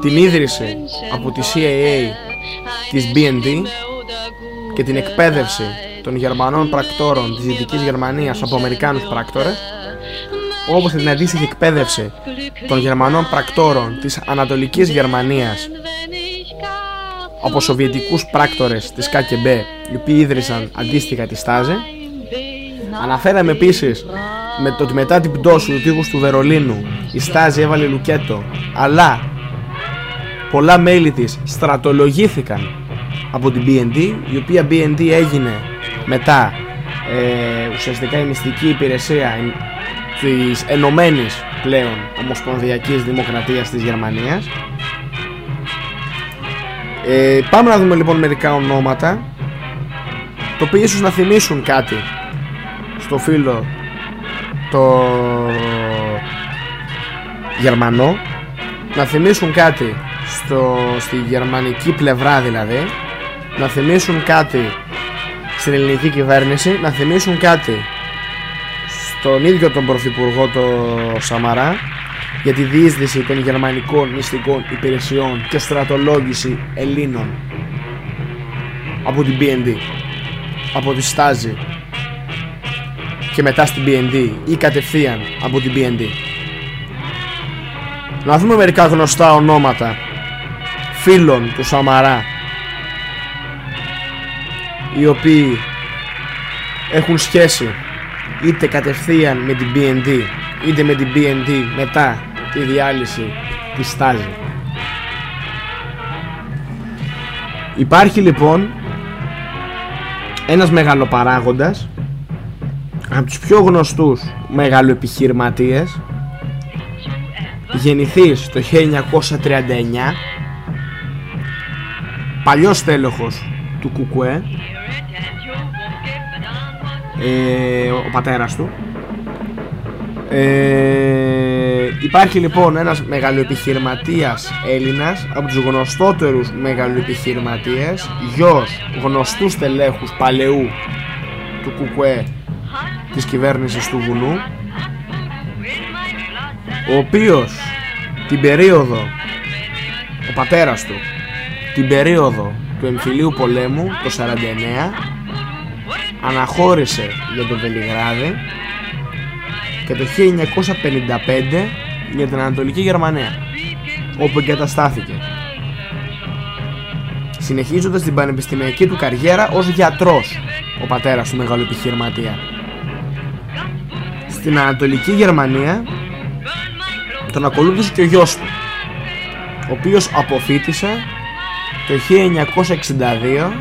Την ίδρυση από τη CIA της BND και την εκπαίδευση των Γερμανών πρακτόρων της Δυτικής Γερμανίας από Αμερικάνους πράκτορες όπως και την αντίστοιχη εκπαίδευση των Γερμανών πρακτόρων της Ανατολικής Γερμανίας από Σοβιετικούς πράκτορες της ΚΚΜ οι οποίοι ίδρυσαν αντίστοιχα τη Στάζε. Αναφέραμε επίσης με το ότι μετά την πτώση του τείχους του Βερολίνου η Στάζη έβαλε λουκέτο αλλά πολλά μέλη της στρατολογήθηκαν από την BND η οποία BND έγινε μετά ε, ουσιαστικά η μυστική υπηρεσία ε, της ενωμένης πλέον ομοσπονδιακής δημοκρατίας της Γερμανίας. Ε, πάμε να δούμε λοιπόν μερικά ονόματα το οποίο ίσως να θυμίσουν κάτι στο φίλο το Γερμανό. Να θυμίσουν κάτι στο, στη γερμανική πλευρά δηλαδή. Να θυμίσουν κάτι στην ελληνική κυβέρνηση. Να θυμίσουν κάτι τον ίδιο τον Πρωθυπουργό το Σαμαρά για τη διείσδυση των γερμανικών μυστικών υπηρεσιών και στρατολόγηση Ελλήνων από την BND από τη Στάζη και μετά στην BND ή κατευθείαν από την BND να δούμε μερικά γνωστά ονόματα φίλων του Σαμαρά οι οποίοι έχουν σχέση είτε κατευθείαν με την BND είτε με την BND μετά τη διάλυση της Στάζης. Υπάρχει λοιπόν ένας μεγαλοπαράγοντας από τους πιο γνωστούς μεγαλοεπιχειρηματίες γεννηθείς το 1939 παλιός τέλεχος του Κουκουέ ε, ο πατέρας του. Ε, υπάρχει λοιπόν ένας μεγαλοεπιχειρηματίας Έλληνας από τους γνωστότερους μεγαλοεπιχειρηματίες γιος γνωστού στελέχους παλαιού του Κουκουέ της κυβέρνησης του Βουνού ο οποίος την περίοδο ο πατέρας του την περίοδο του εμφυλίου πολέμου το 49 αναχώρησε για το Βελιγράδι και το 1955 για την Ανατολική Γερμανία όπου εγκαταστάθηκε συνεχίζοντας την πανεπιστημιακή του καριέρα ως γιατρός ο πατέρας του μεγάλου επιχειρηματία. Στην Ανατολική Γερμανία τον ακολούθησε και ο γιος του ο οποίος αποφύτησε το 1962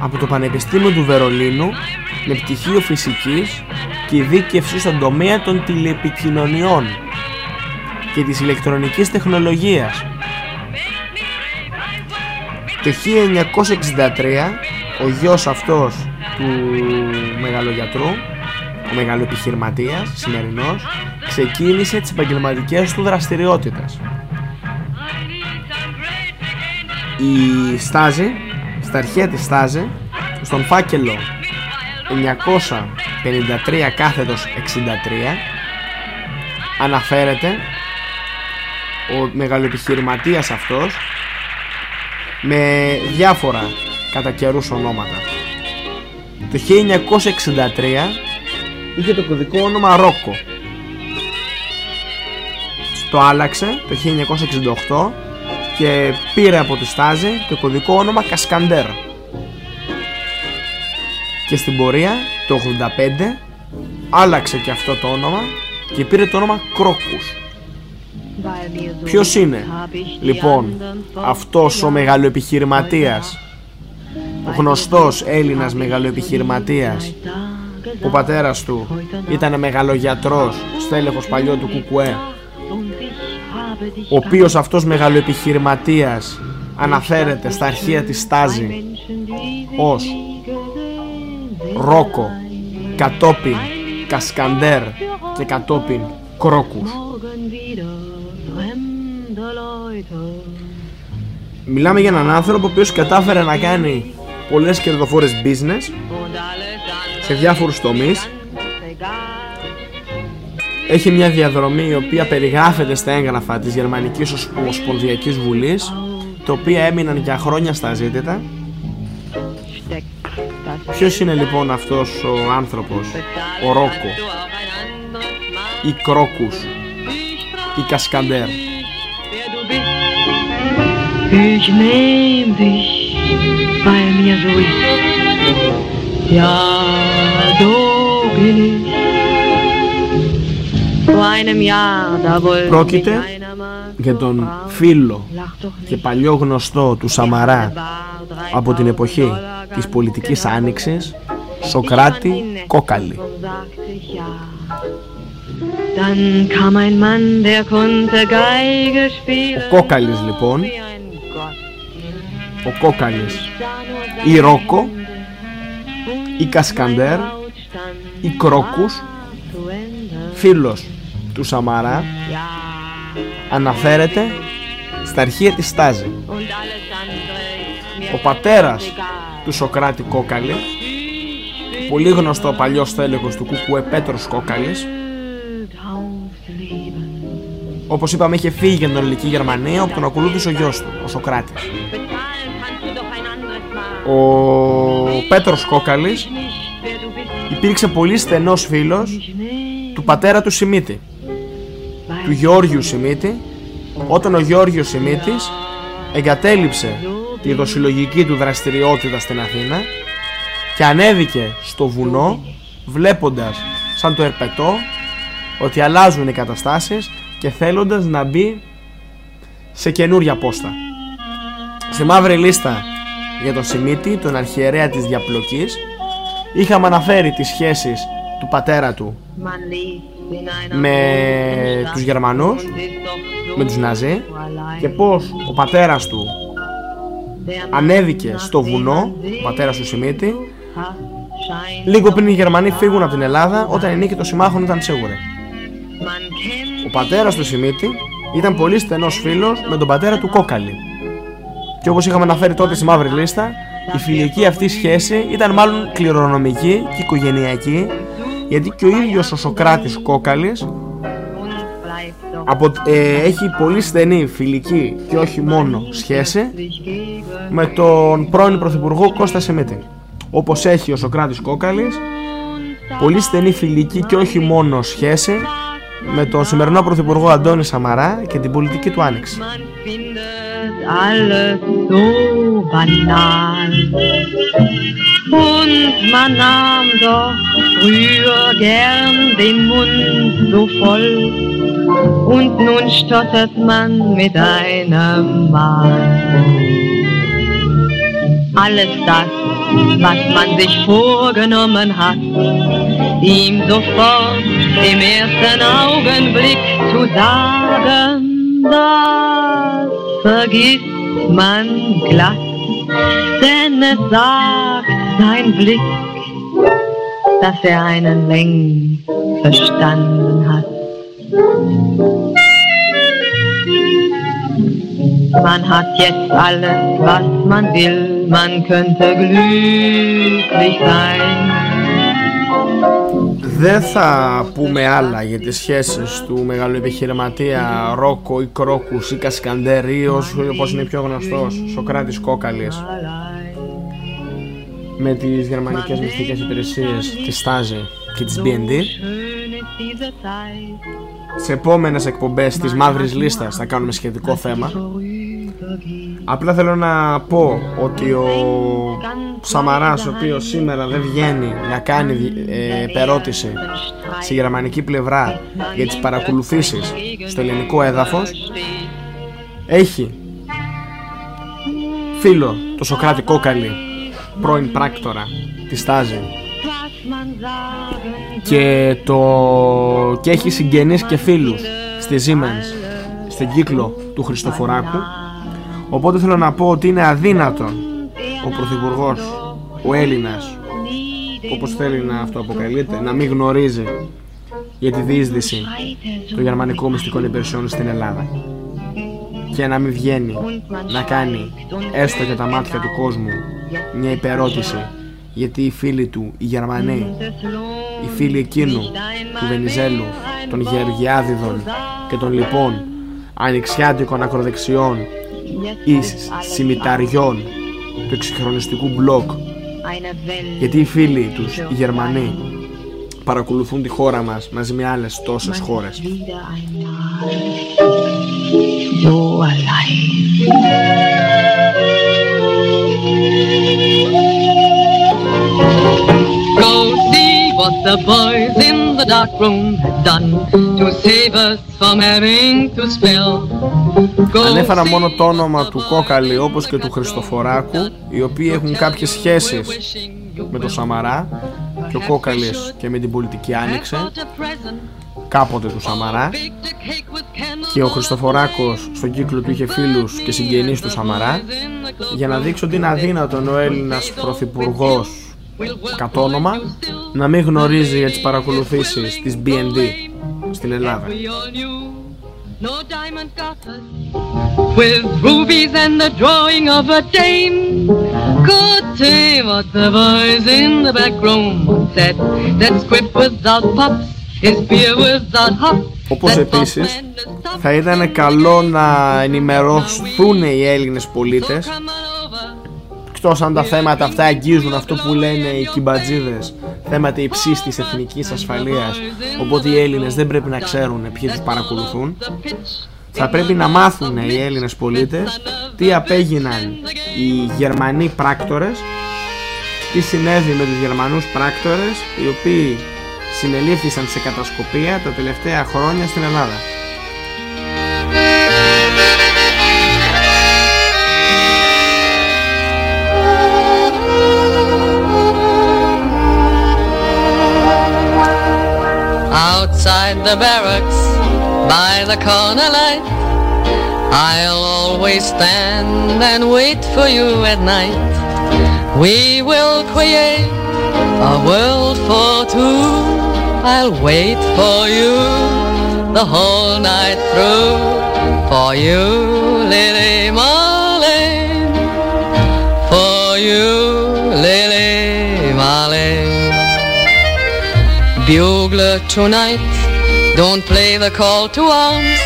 από το Πανεπιστήμιο του Βερολίνου με πτυχίο φυσικής και ειδίκευση στον τομέα των τηλεπικοινωνιών και της ηλεκτρονικής τεχνολογίας. Το 1963 ο γιος αυτός του μεγαλογιατρού, ο μεγαλοεπιχειρηματίας σημερινός, ξεκίνησε τις επαγγελματικές του δραστηριότητες. Η Στάζη, στα αρχαία της Στάζη, στον φάκελο 953 κάθετος 63 αναφέρεται ο μεγαλοεπιχειρηματίας αυτός με διάφορα κατά καιρούς ονόματα. Το 1963 είχε το κωδικό όνομα Ρόκο. Το άλλαξε το 1968 και πήρε από τη στάζη το κωδικό όνομα Κασκαντέρ και στην πορεία το 85 άλλαξε και αυτό το όνομα και πήρε το όνομα Κρόκους. Ποιος είναι λοιπόν αυτός ο μεγαλοεπιχειρηματίας ο γνωστός Έλληνας μεγαλοεπιχειρηματίας ο πατέρας του ήταν μεγαλογιατρός στέλεχος παλιό του Κουκουέ ο οποίος αυτός μεγαλοεπιχειρηματίας αναφέρεται στα αρχεία της Στάζη ως Ρόκο, κατόπιν Κασκαντέρ και κατόπιν Κρόκους. Μιλάμε για έναν άνθρωπο ο οποίος κατάφερε να κάνει πολλές κερδοφόρες business σε διάφορους τομείς έχει μια διαδρομή η οποία περιγράφεται στα έγγραφα της Γερμανικής Ομοσπονδιακής Βουλής τα οποία έμειναν για χρόνια στα ζήτητα Ποιος είναι λοιπόν αυτός ο άνθρωπος, ο Ρόκο, ή Κρόκους, ή Κασκαντέρ; Ich nehm dich bei mir so Ja, du bin ich. Vor einem Jahr, da wollte Πρόκειται για τον φίλο και παλιό γνωστό του Σαμαρά από την εποχή της πολιτικής άνοιξης Σοκράτη Κόκαλη. Ο Κόκαλης λοιπόν. Ο Κόκαλης. Ή Ρόκο Ή Κασκαντέρ Ή Κρόκους Φίλος του Σαμαρά Αναφέρεται στα αρχεία της Στάζης. Ο πατέρας του Σοκράτη Κόκαλη πολύ γνωστό παλιός στέλεχος του Κουκουέ Πέτρος Κόκαλης. Όπως είπαμε είχε φύγει για την ελληνική Γερμανία όπου τον ακολούθησε ο γιος του, ο Σοκράτης. Ο Πέτρος Κόκαλης υπήρξε πολύ στενός φίλος του πατέρα του Σιμίτη του Γεώργιου Σιμίτη. Όταν ο Γεώργιος Σιμίτης εγκατέλειψε τη δοσυλλογική του δραστηριότητα στην Αθήνα και ανέβηκε στο βουνό βλέποντας σαν το ερπετό ότι αλλάζουν οι καταστάσεις και θέλοντας να μπει σε καινούρια πόστα. Στη μαύρη λίστα για τον Σιμίτη, τον αρχιερέα της διαπλοκής, είχαμε αναφέρει τις σχέσεις του πατέρα του με τους Γερμανούς, με τους Ναζί και πως ο πατέρας του ανέβηκε στο βουνό, ο πατέρας του Σιμίτη, λίγο πριν οι Γερμανοί φύγουν από την Ελλάδα όταν η νίκη των συμμάχων ήταν σίγουρη. Ο πατέρας του Σιμίτη ήταν πολύ στενός φίλος με τον πατέρα του Κόκαλη. Και όπως είχαμε αναφέρει τότε στη μαύρη λίστα, η φιλική αυτή σχέση ήταν μάλλον κληρονομική και οικογενειακή, γιατί και ο ίδιος ο Σοκράτης Κόκαλης από, ε, έχει πολύ στενή φιλική και όχι μόνο σχέση με τον πρώην Πρωθυπουργό Κώστα Σιμίτη. Όπως έχει ο Σοκράτης Κόκαλης πολύ στενή φιλική και όχι μόνο σχέση με τον σημερινό Πρωθυπουργό Αντώνη Σαμαρά και την πολιτική του άνοιξη. alles so banal. Und man nahm doch früher gern den Mund so voll. Und nun stottert man mit einem Mal. Alles das, was man sich vorgenommen hat, ihm sofort im ersten Augenblick zu sagen, das vergisst man glatt, denn es sagt sein Blick, dass er einen längst verstanden hat. Man hat jetzt alles, was man will, man könnte glücklich sein. Δεν θα πούμε άλλα για τις σχέσεις του μεγάλου επιχειρηματία Ρόκο ή Κρόκους ή Κασκαντέρ ή όπως είναι πιο γνωστός Σοκράτης Κόκαλης. Με τις γερμανικές μυστικές υπηρεσίες της Στάζη και της BND σε επόμενες εκπομπές της Μαύρης Λίστας θα κάνουμε σχετικό θέμα. Απλά θέλω να πω ότι ο Σαμαράς ο οποίος σήμερα δεν βγαίνει να κάνει ε, περώτηση στη γερμανική πλευρά για τις παρακολουθήσεις στο ελληνικό έδαφος έχει φίλο το Σοκράτη Κόκαλη πρώην πράκτορα της Στάζη και, το... και έχει συγγενείς και φίλους στη Siemens στον κύκλο του Χριστοφοράκου. Οπότε θέλω να πω ότι είναι αδύνατον ο Πρωθυπουργός, ο Έλληνας όπως θέλει να αυτοαποκαλείται να μην γνωρίζει για τη διείσδυση των γερμανικών μυστικών υπηρεσιών στην Ελλάδα και να μην βγαίνει να κάνει έστω για τα μάτια του κόσμου μια υπερώτηση γιατί οι φίλοι του, οι Γερμανοί, οι φίλοι εκείνου του Βενιζέλου, των Γεωργιάδιδων και των λοιπόν ανοιξιάτικων ακροδεξιών ή συμμεταριών του εξυγχρονιστικού μπλοκ. Γιατί οι φίλοι τους, οι Γερμανοί παρακολουθούν τη χώρα μας μαζί με άλλες τόσες χώρες. Go what the boys in the dark room have done to save us from having to spell. Ανέφερα μόνο το όνομα του Κόκαλη όπως και του Χριστοφοράκου οι οποίοι έχουν κάποιες σχέσεις με το Σαμαρά και ο Κόκαλης και με την πολιτική άνοιξε. κάποτε του Σαμαρά και ο Χριστοφοράκος στον κύκλο του είχε φίλους και συγγενείς του Σαμαρά για να δείξει ότι είναι αδύνατον ο Έλληνας Πρωθυπουργός Κατ' όνομα να μην γνωρίζει για τις παρακολουθήσεις της BND στην Ελλάδα. Όπως επίσης, θα ήταν καλό να ενημερώθούν οι Έλληνες πολίτες εκτός αν τα θέματα αυτά αγγίζουν αυτό που λένε οι κυμπατζίδες θέματα υψής της εθνικής ασφαλείας οπότε οι Έλληνες δεν πρέπει να ξέρουν ποιοι τους παρακολουθούν θα πρέπει να μάθουν οι Έλληνες πολίτες τι απέγιναν οι Γερμανοί πράκτορες τι συνέβη με τους Γερμανούς πράκτορες οι οποίοι συνελήφθησαν σε κατασκοπία τα τελευταία χρόνια στην Ελλάδα. Outside the barracks, by the corner light, I'll always stand and wait for you at night. We will create a world for two. I'll wait for you the whole night through. For you, Lily Marlene. Bugler tonight, don't play the call to arms.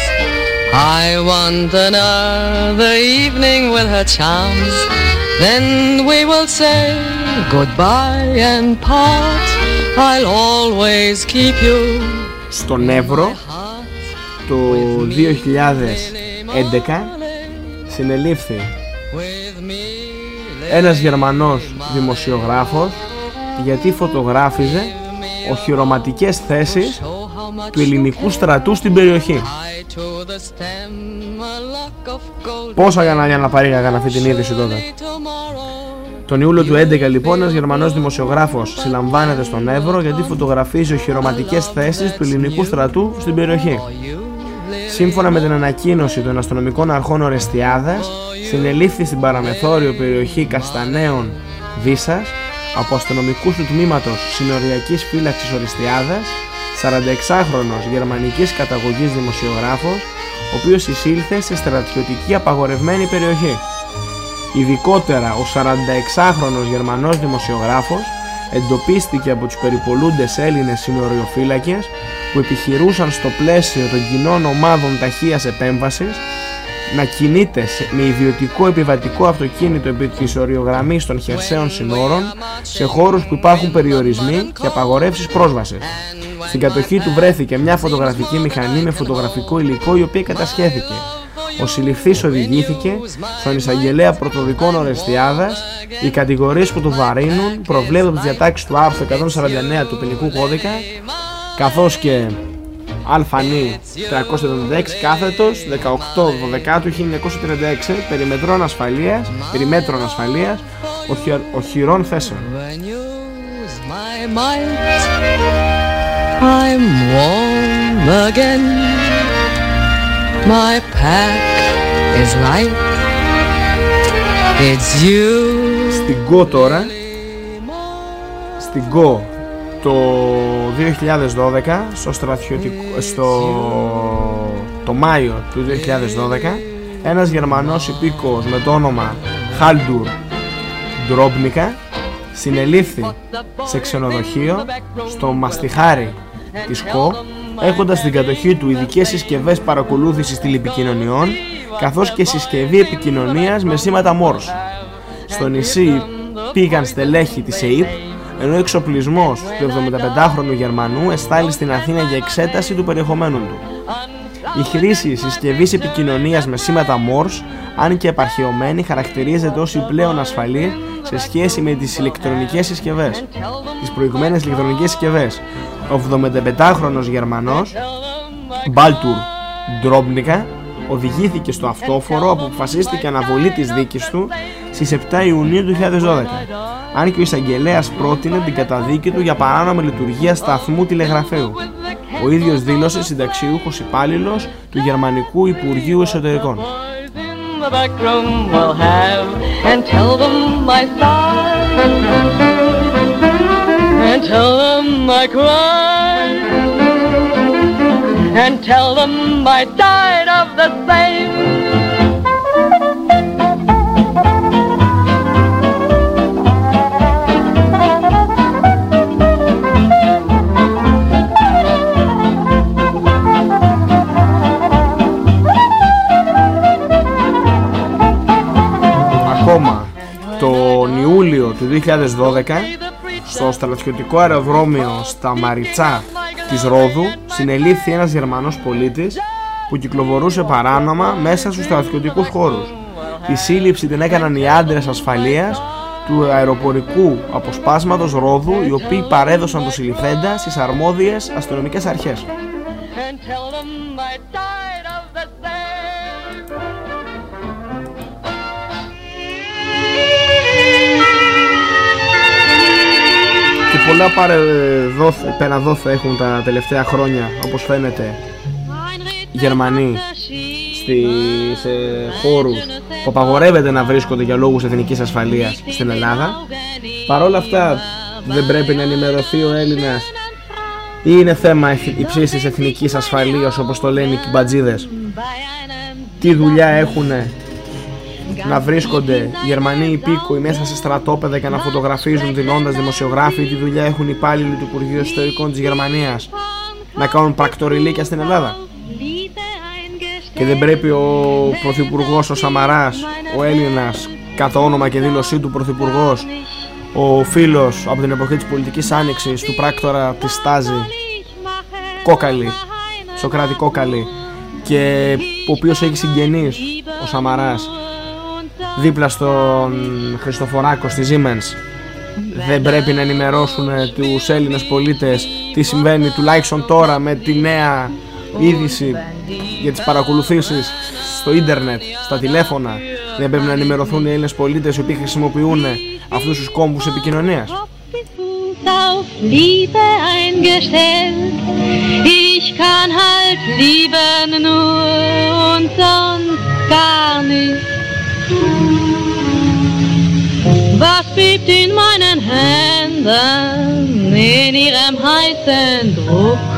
I want another evening with her charms. Then we will say goodbye and part. I'll always keep you. Στον Εύρο το 2011 συνελήφθη ένας Γερμανός δημοσιογράφος γιατί φωτογράφιζε οχυρωματικές θέσεις του ελληνικού στρατού στην περιοχή. Πόσα γανάλια να παρήγαγαν αυτή την είδηση τότε. Τον Ιούλιο του 2011 λοιπόν ένας Γερμανός δημοσιογράφος συλλαμβάνεται στον Εύρο γιατί φωτογραφίζει οχυρωματικές θέσεις του ελληνικού στρατού στην περιοχή. Σύμφωνα με την ανακοίνωση των αστυνομικών αρχών Ορεστιάδας, συνελήφθη στην παραμεθόριο περιοχή Καστανέων Βίσας από αστυνομικού του τμήματος Συνοριακής Φύλαξης Ορεστιάδας 46χρονος γερμανικής καταγωγής δημοσιογράφος ο οποίος εισήλθε σε στρατιωτική απαγορευμένη περιοχή. Ειδικότερα ο 46χρονος Γερμανός δημοσιογράφος εντοπίστηκε από τους περιπολούντες Έλληνες συνοριοφύλακες που επιχειρούσαν στο πλαίσιο των κοινών ομάδων ταχείας επέμβασης να κινείται με ιδιωτικό επιβατικό αυτοκίνητο επί της οριογραμμής των χερσαίων συνόρων σε χώρους που υπάρχουν περιορισμοί και απαγορεύσεις πρόσβασης. Στην κατοχή του βρέθηκε μια φωτογραφική μηχανή με φωτογραφικό υλικό η οποία κατασχέθηκε. Ο συλληφθής οδηγήθηκε στον εισαγγελέα πρωτοδικών Ορεστιάδας. Οι κατηγορίες που του βαρύνουν προβλέπουν τις διατάξεις του άρθρου 149 του ποινικού κώδικα καθώς και Αλφανή 376 κάθετος 18 12 1936 περιμετρών ασφαλείας, περιμέτρων ασφαλείας οχυ, οχυρών θέσεων. my might, I'm warm again. My pack is light. It's you. Στην Go τώρα, στην Go το 2012 στο στρατιωτικό, στο το Μάιο του 2012 ένας Γερμανός υπήκοος με το όνομα Χάλντουρ Ντρόμπνικα συνελήφθη σε ξενοδοχείο στο Μαστιχάρι της ΚΟ έχοντας στην κατοχή του ειδικές συσκευές παρακολούθησης τηλεπικοινωνιών καθώς και συσκευή επικοινωνίας με σήματα Morse. Στο νησί πήγαν στελέχη της ΕΙΠ ενώ ο εξοπλισμός του 75χρονου Γερμανού εστάλει στην Αθήνα για εξέταση του περιεχομένου του. Η χρήση συσκευής επικοινωνίας με σήματα Morse, αν και επαρχαιωμένη, χαρακτηρίζεται ως η πλέον ασφαλή σε σχέση με τις ηλεκτρονικές συσκευές. Τις προηγουμένες ηλεκτρονικές συσκευές. Ο 75χρονος Γερμανός, Μπάλτουρ Ντρόμπνικα, οδηγήθηκε στο αυτόφορο όπου αποφασίστηκε αναβολή της δίκης του στις 7 Ιουνίου του 2012 αν και ο εισαγγελέας πρότεινε την καταδίκη του για παράνομη λειτουργία σταθμού τηλεγραφείου. Ο ίδιος δήλωσε συνταξιούχος υπάλληλος του Γερμανικού Υπουργείου Εσωτερικών. the back room will have and tell them my Ακόμα τον Ιούλιο του 2012 στο στρατιωτικό αεροδρόμιο στα Μαριτσά της Ρόδου συνελήφθη ένας Γερμανός πολίτης που κυκλοφορούσε παράνομα μέσα στους στρατιωτικούς χώρους. Η σύλληψη την έκαναν οι άντρες ασφαλείας του αεροπορικού αποσπάσματος Ρόδου οι οποίοι παρέδωσαν το συλληφθέντα στις αρμόδιες αστυνομικές αρχές. Και πολλά πέρα δόθε έχουν τα τελευταία χρόνια όπως φαίνεται Γερμανοί στις ε, χώρους που απαγορεύεται να βρίσκονται για λόγους εθνικής ασφαλείας στην Ελλάδα. Παρ' όλα αυτά δεν πρέπει να ενημερωθεί ο Έλληνας ή είναι θέμα υψίστης εθνικής ασφαλείας όπως το λένε οι κυμπατζίδες. Τι δουλειά έχουν να βρίσκονται Γερμανοί υπήκοοι μέσα σε στρατόπεδα και να φωτογραφίζουν δινώντας δημοσιογράφοι τι δουλειά έχουν οι υπάλληλοι του Υπουργείου Ιστορικών της Γερμανίας να κάνουν πρακτοριλίκια στην Ελλάδα και δεν πρέπει ο Πρωθυπουργός ο Σαμαράς, ο Έλληνας, κατά όνομα και δήλωσή του Πρωθυπουργός, ο φίλος από την εποχή της πολιτικής άνοιξης του πράκτορα της Στάζη, Κόκαλη, Σοκράτη Κόκαλη, και ο οποίος έχει συγγενείς, ο Σαμαράς, δίπλα στον Χριστοφοράκο στη Siemens, δεν πρέπει να ενημερώσουν τους Έλληνες πολίτες τι συμβαίνει τουλάχιστον τώρα με τη νέα είδηση για τις παρακολουθήσεις στο ίντερνετ, στα τηλέφωνα δεν πρέπει να ενημερωθούν οι Έλληνες πολίτες οι οποίοι χρησιμοποιούν αυτούς τους κόμβους επικοινωνίας auf Liebe eingestellt. Ich kann halt lieben nur und sonst gar nicht. Was bebt in meinen Händen in ihrem heißen Druck?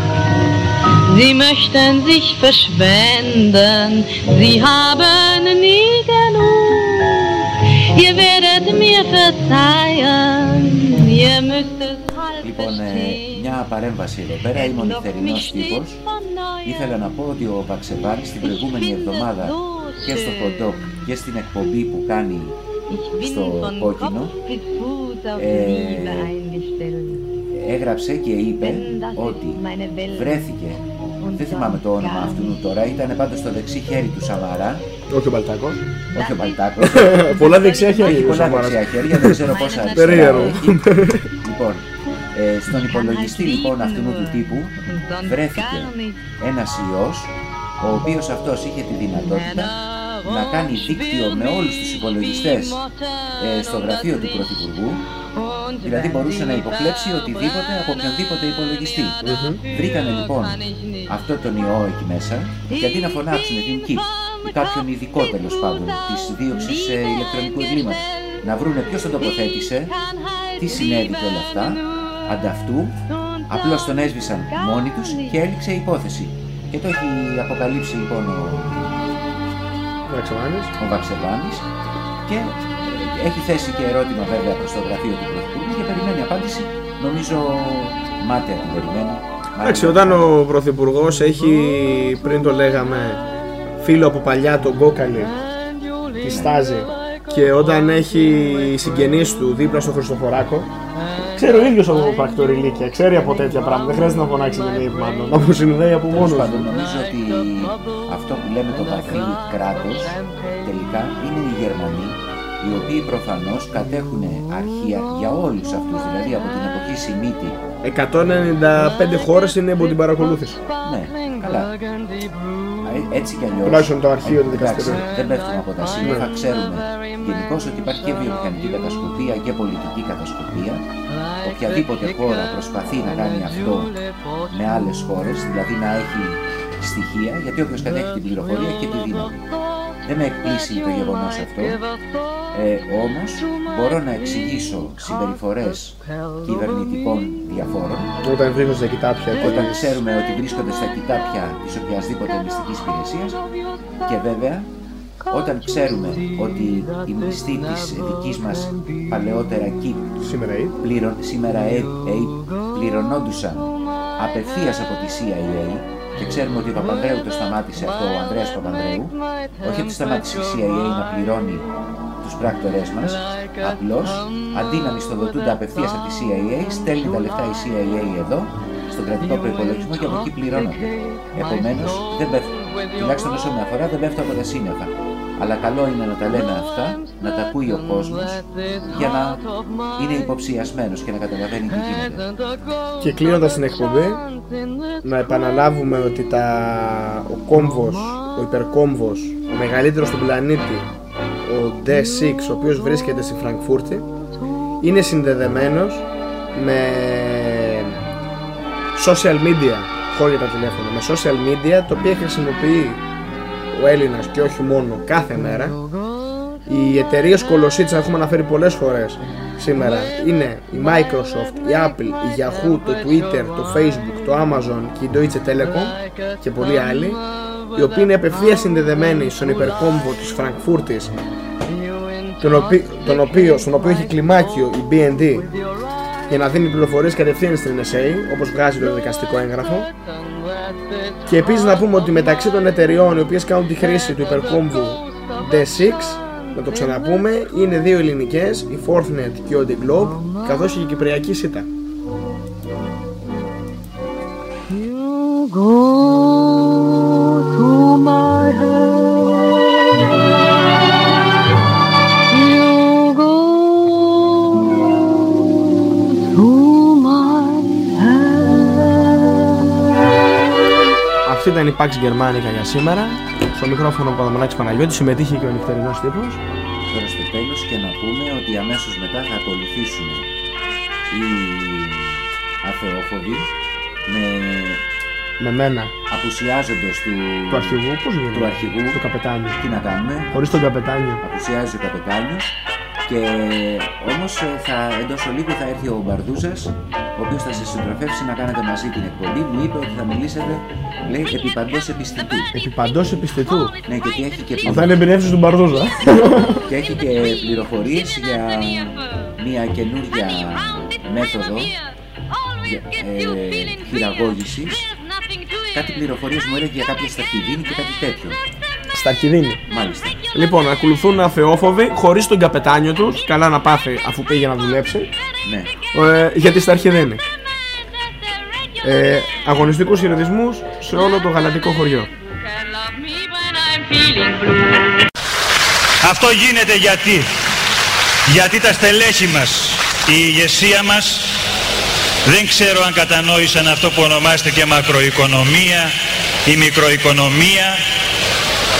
Sie möchten sich verschwenden, sie haben nie genug. Ihr werdet mir verzeihen, ihr müsst es halt Λοιπόν, ε, μια παρέμβαση εδώ πέρα. Είμαι ο νυχτερινός τύπος. Ήθελα να πω ότι ο Βαξεβάνης την προηγούμενη εβδομάδα και στο Hot και στην εκπομπή που κάνει στο Κόκκινο ε, έγραψε και είπε ότι βρέθηκε δεν θυμάμαι το όνομα αυτού τώρα, ήταν πάντως στο δεξί χέρι του Σαμαρά. Όχι ο Μπαλτάκος. Όχι ο Μπαλτάκος. πολλά δεξιά χέρια. Έχει πολλά δεξιά χέρια, δεν ξέρω πόσα αριστερά έχει. Λοιπόν, ε, στον υπολογιστή λοιπόν αυτού του τύπου βρέθηκε ένας ιός, ο οποίος αυτός είχε τη δυνατότητα να κάνει δίκτυο με όλους τους υπολογιστές ε, στο γραφείο του Πρωθυπουργού Δηλαδή μπορούσε να υποκλέψει οτιδήποτε από οποιονδήποτε υπολογιστή. Βρήκανε λοιπόν αυτό τον ιό εκεί μέσα και αντί να φωνάξουν την ΚΙΠ ή κάποιον ειδικό τέλος πάντων της δίωξης ε, ηλεκτρονικού εγκλήματος. Να βρούνε ποιος τον τοποθέτησε, τι συνέβη και όλα αυτά, ανταυτού απλώς τον έσβησαν μόνοι τους και έληξε η υπόθεση. Και το έχει αποκαλύψει λοιπόν ο, ο Βαξεβάνης. Και έχει θέσει και ερώτημα βέβαια προς το γραφείο του Πρωθυπουργού και περιμένει απάντηση. Νομίζω μάταια την περιμένει. Εντάξει, όταν ο Πρωθυπουργός έχει, πριν το λέγαμε, φίλο από παλιά τον Κόκαλη, τη Στάζη, και όταν έχει συγγενείς του δίπλα στο Χριστοφοράκο, ξέρει ο ίδιος από πρακτοριλίκια, ξέρει από τέτοια πράγματα. Δεν χρειάζεται να φωνάξει την ίδια μάλλον. Να συνδέει από μόνος του. Νομίζω ότι αυτό που λέμε το βαθύ κράτος τελικά είναι οι Γερμανοί οι οποίοι προφανώς κατέχουν αρχεία για όλους αυτούς, δηλαδή από την εποχή Σιμίτη. 195 χώρες είναι από την παρακολούθηση. Ναι, καλά. Έτσι κι αλλιώς, Τουλάχιστον το αρχείο του δικαστηρίου. Δεν πέφτουμε από τα σύννεφα, ξέρουμε γενικώς ότι υπάρχει και βιομηχανική κατασκοπία και πολιτική κατασκοπία. Οποιαδήποτε χώρα προσπαθεί να κάνει αυτό με άλλες χώρες, δηλαδή να έχει στοιχεία, γιατί όποιος κατέχει την πληροφορία και τη δύναμη. Δεν με εκπλήσει το γεγονός αυτό, ε, όμως μπορώ να εξηγήσω συμπεριφορές κυβερνητικών διαφόρων. Όταν βρίσκονται στα κοιτάπια. Όταν ξέρουμε ότι βρίσκονται στα κοιτάπια της οποιασδήποτε μυστικής υπηρεσίας και βέβαια όταν ξέρουμε ότι οι μισθοί της δικής μας παλαιότερα ΚΙΠ σήμερα, πληρω, σήμερα πληρωνόντουσαν απευθείας από τη CIA και ξέρουμε ότι ο Παπανδρέου το σταμάτησε αυτό, ο Ανδρέας Παπανδρέου, όχι ότι σταμάτησε η CIA να πληρώνει τους πράκτορές μας. Απλώς, αντί να μισθοδοτούνται απευθείας από τη CIA, στέλνει τα λεφτά η CIA εδώ, στον κρατικό προϋπολογισμό και από εκεί πληρώνονται. Επομένως, δεν πέφτουν. Τουλάχιστον όσο με αφορά, δεν πέφτουν από τα σύννεφα. Αλλά καλό είναι να τα λέμε αυτά, να τα ακούει ο κόσμος, για να είναι υποψιασμένος και να καταλαβαίνει τι γίνεται. Και κλείνοντας την εκπομπή, να επαναλάβουμε ότι τα... ο κόμβος, ο υπερκόμβος, ο μεγαλύτερος στον πλανήτη, ο D6, ο οποίος βρίσκεται στη Φραγκφούρτη, είναι συνδεδεμένος με social media, χώρια τα τηλέφωνα, με social media, το οποίο χρησιμοποιεί ο Έλληνας και όχι μόνο κάθε μέρα. Οι εταιρείες κολοσσίτσα έχουμε αναφέρει πολλές φορές σήμερα είναι η Microsoft, η Apple, η Yahoo, το Twitter, το Facebook, το Amazon και η Deutsche Telekom και πολλοί άλλοι οι οποίοι είναι απευθείας συνδεδεμένοι στον υπερκόμβο της Φραγκφούρτης τον οποίο, τον οποίο, στον οποίο έχει κλιμάκιο η BND για να δίνει πληροφορίες κατευθείαν στην NSA όπως βγάζει το δικαστικό έγγραφο και επίσης να πούμε ότι μεταξύ των εταιριών οι οποίες κάνουν τη χρήση του υπερκόμβου D6 να το ξαναπούμε είναι δύο ελληνικές η Forthnet και ο The Globe καθώς και η Κυπριακή ΣΥΤΑ You go to my ήταν η Pax Germanica για σήμερα στο μικρόφωνο ο Παδαμονάκης Παναγιώτης συμμετείχε και ο νυχτερινός τύπος Τώρα στο τέλος και να πούμε ότι αμέσως μετά θα ακολουθήσουν οι αθεόφοβοι με με μένα απουσιάζοντας του, του αρχηγού, πώς γίνεται, του αρχηγού, του καπετάνιου. Τι να κάνουμε; Χωρίς τον καπετάνιο. Απουσιάζει ο καπετάνιος και όμως ε, θα, εντός ολίγου θα έρθει ο Μπαρδούζας ο οποίος θα σας συντροφεύσει να κάνετε μαζί την εκπομπή. Μου είπε ότι θα μιλήσετε, λέει, επί παντός επιστητού. Επί παντός επιστητού; Ναι, και τι έχει και πληροφορίες. Θα είναι εμπνεύσεις του Μπαρδούζα. και έχει και πληροφορίες για μια καινούργια μέθοδο ε, χειραγώγησης κάτι πληροφορίες μου έλεγε για κάποια σταρκιδίνη και κάτι τέτοιο. Σταρκιδίνη. Μάλιστα. Λοιπόν, ακολουθούν αθεόφοβοι χωρίς τον καπετάνιο τους. Καλά να πάθει αφού πήγε να δουλέψει. Ναι. Ε, για τη Σταρκιδίνη. Ε, αγωνιστικούς χαιρετισμούς σε όλο το γαλατικό χωριό. Αυτό γίνεται γιατί γιατί τα στελέχη μας η ηγεσία μας δεν ξέρω αν κατανόησαν αυτό που ονομάζεται και μακροοικονομία ή μικροοικονομία.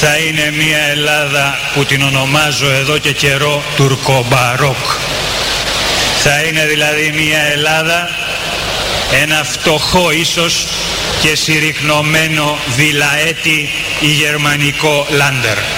θα είναι μια Ελλάδα που την ονομάζω εδώ και καιρό τουρκομπαρόκ. Θα είναι δηλαδή μια Ελλάδα, ένα φτωχό ίσως και συρρυκνωμένο βιλαέτη ή γερμανικό λάντερ.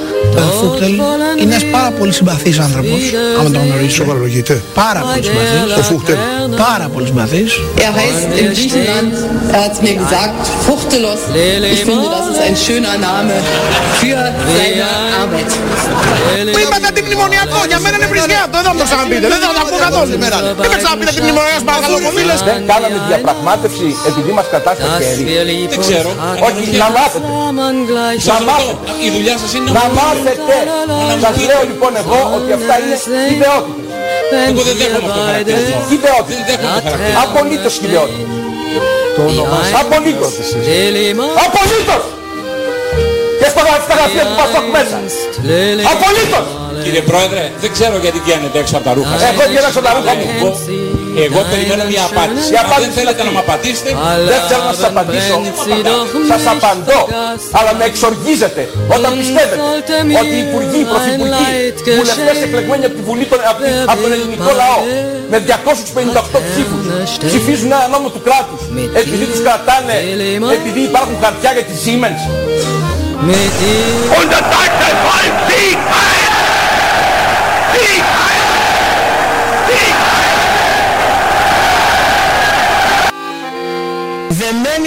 Φούχτελ είναι ένας πάρα πολύ συμπαθής άνθρωπος, άμα τον γνωρίσω. Σοβαρολογείται. Πάρα πολύ συμπαθής. Ο Φούχτελ. Πάρα πολύ συμπαθής. Er heißt in Griechenland, er hat es mir gesagt, Fuchtelos. Ich finde, das ist ein schöner Name für seine Arbeit. Που είπατε αντιμνημονιακό, για μένα είναι βρισιάτο, δεν θα μου το ξαναπείτε, δεν θα το ακούω καθόλου σήμερα. Δεν με ξαναπείτε αντιμνημονιακό, παρακαλώ πολύ. Δεν κάναμε διαπραγμάτευση επειδή μας κατάστα χέρι. Δεν ξέρω. Όχι, να μάθετε. Σας ρωτώ, η δουλειά σας είναι Να μάθετε. Σας λέω λοιπόν εγώ ότι αυτά είναι ιδεότητες. Εγώ δεν δέχομαι αυτό το χαρακτηρισμό. Ιδεότητες. Δεν δέχομαι το χαρακτηρισμό. Απολύτως ιδεότητες. Απολύτως. Απολύτως. Και στα στα γραφεία του Πασόκ μέσα. Απολύτως. Κύριε Πρόεδρε, δεν ξέρω γιατί βγαίνετε έξω από τα ρούχα σας. Εγώ βγαίνω από τα ρούχα μου. Εγώ, εγώ περιμένω μια απάντηση. Η Αν δεν απάντηση θέλετε είναι να μου απαντήσετε, Δεν θέλω να σας απαντήσω. Σας απαντώ. Αλλά με εξοργίζετε όταν πιστεύετε ότι οι υπουργοί, οι πρωθυπουργοί, βουλευτές εκλεγμένοι από, τη Βουλή, των- από, τη- από τον ελληνικό λαό με 258 ψήφους ψηφίζουν ένα νόμο του κράτους επειδή τους κρατάνε, επειδή υπάρχουν χαρτιά για τη Siemens. Und das deutsche Volk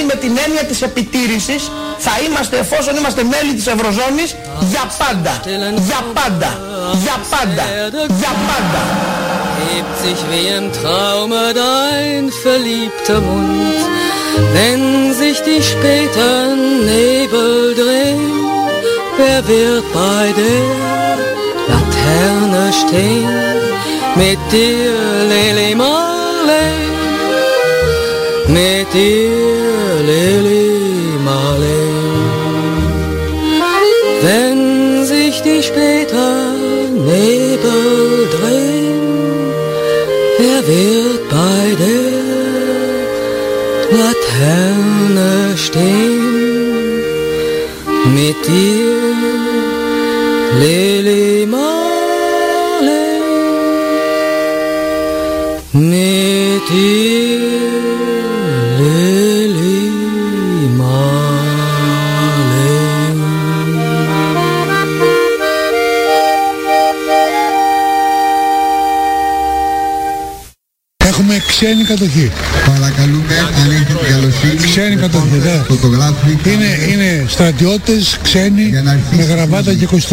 με την έννοια της επιτήρησης θα είμαστε εφόσον είμαστε μέλη της Ευρωζώνης για πάντα. Για πάντα. Για πάντα. Για πάντα. hebt sich wie im Traume dein verliebter Mund, wenn sich die späten Nebel drehen, wer wird bei der Laterne stehen, mit dir Lili Marley, mit dir Lili Marley. Wenn sich die späten Nebel drehen, Wer wird bei der Laterne stehen? Mit dir, Lili Marley. Mit dir, ξένη κατοχή. Παρακαλούμε αν έχετε την καλοσύνη. Ξένη κατοχή, ναι. Φωτογράφοι. Είναι, είναι στρατιώτες ξένοι Για να αρχίσει με γραβάτα και κοστούμι.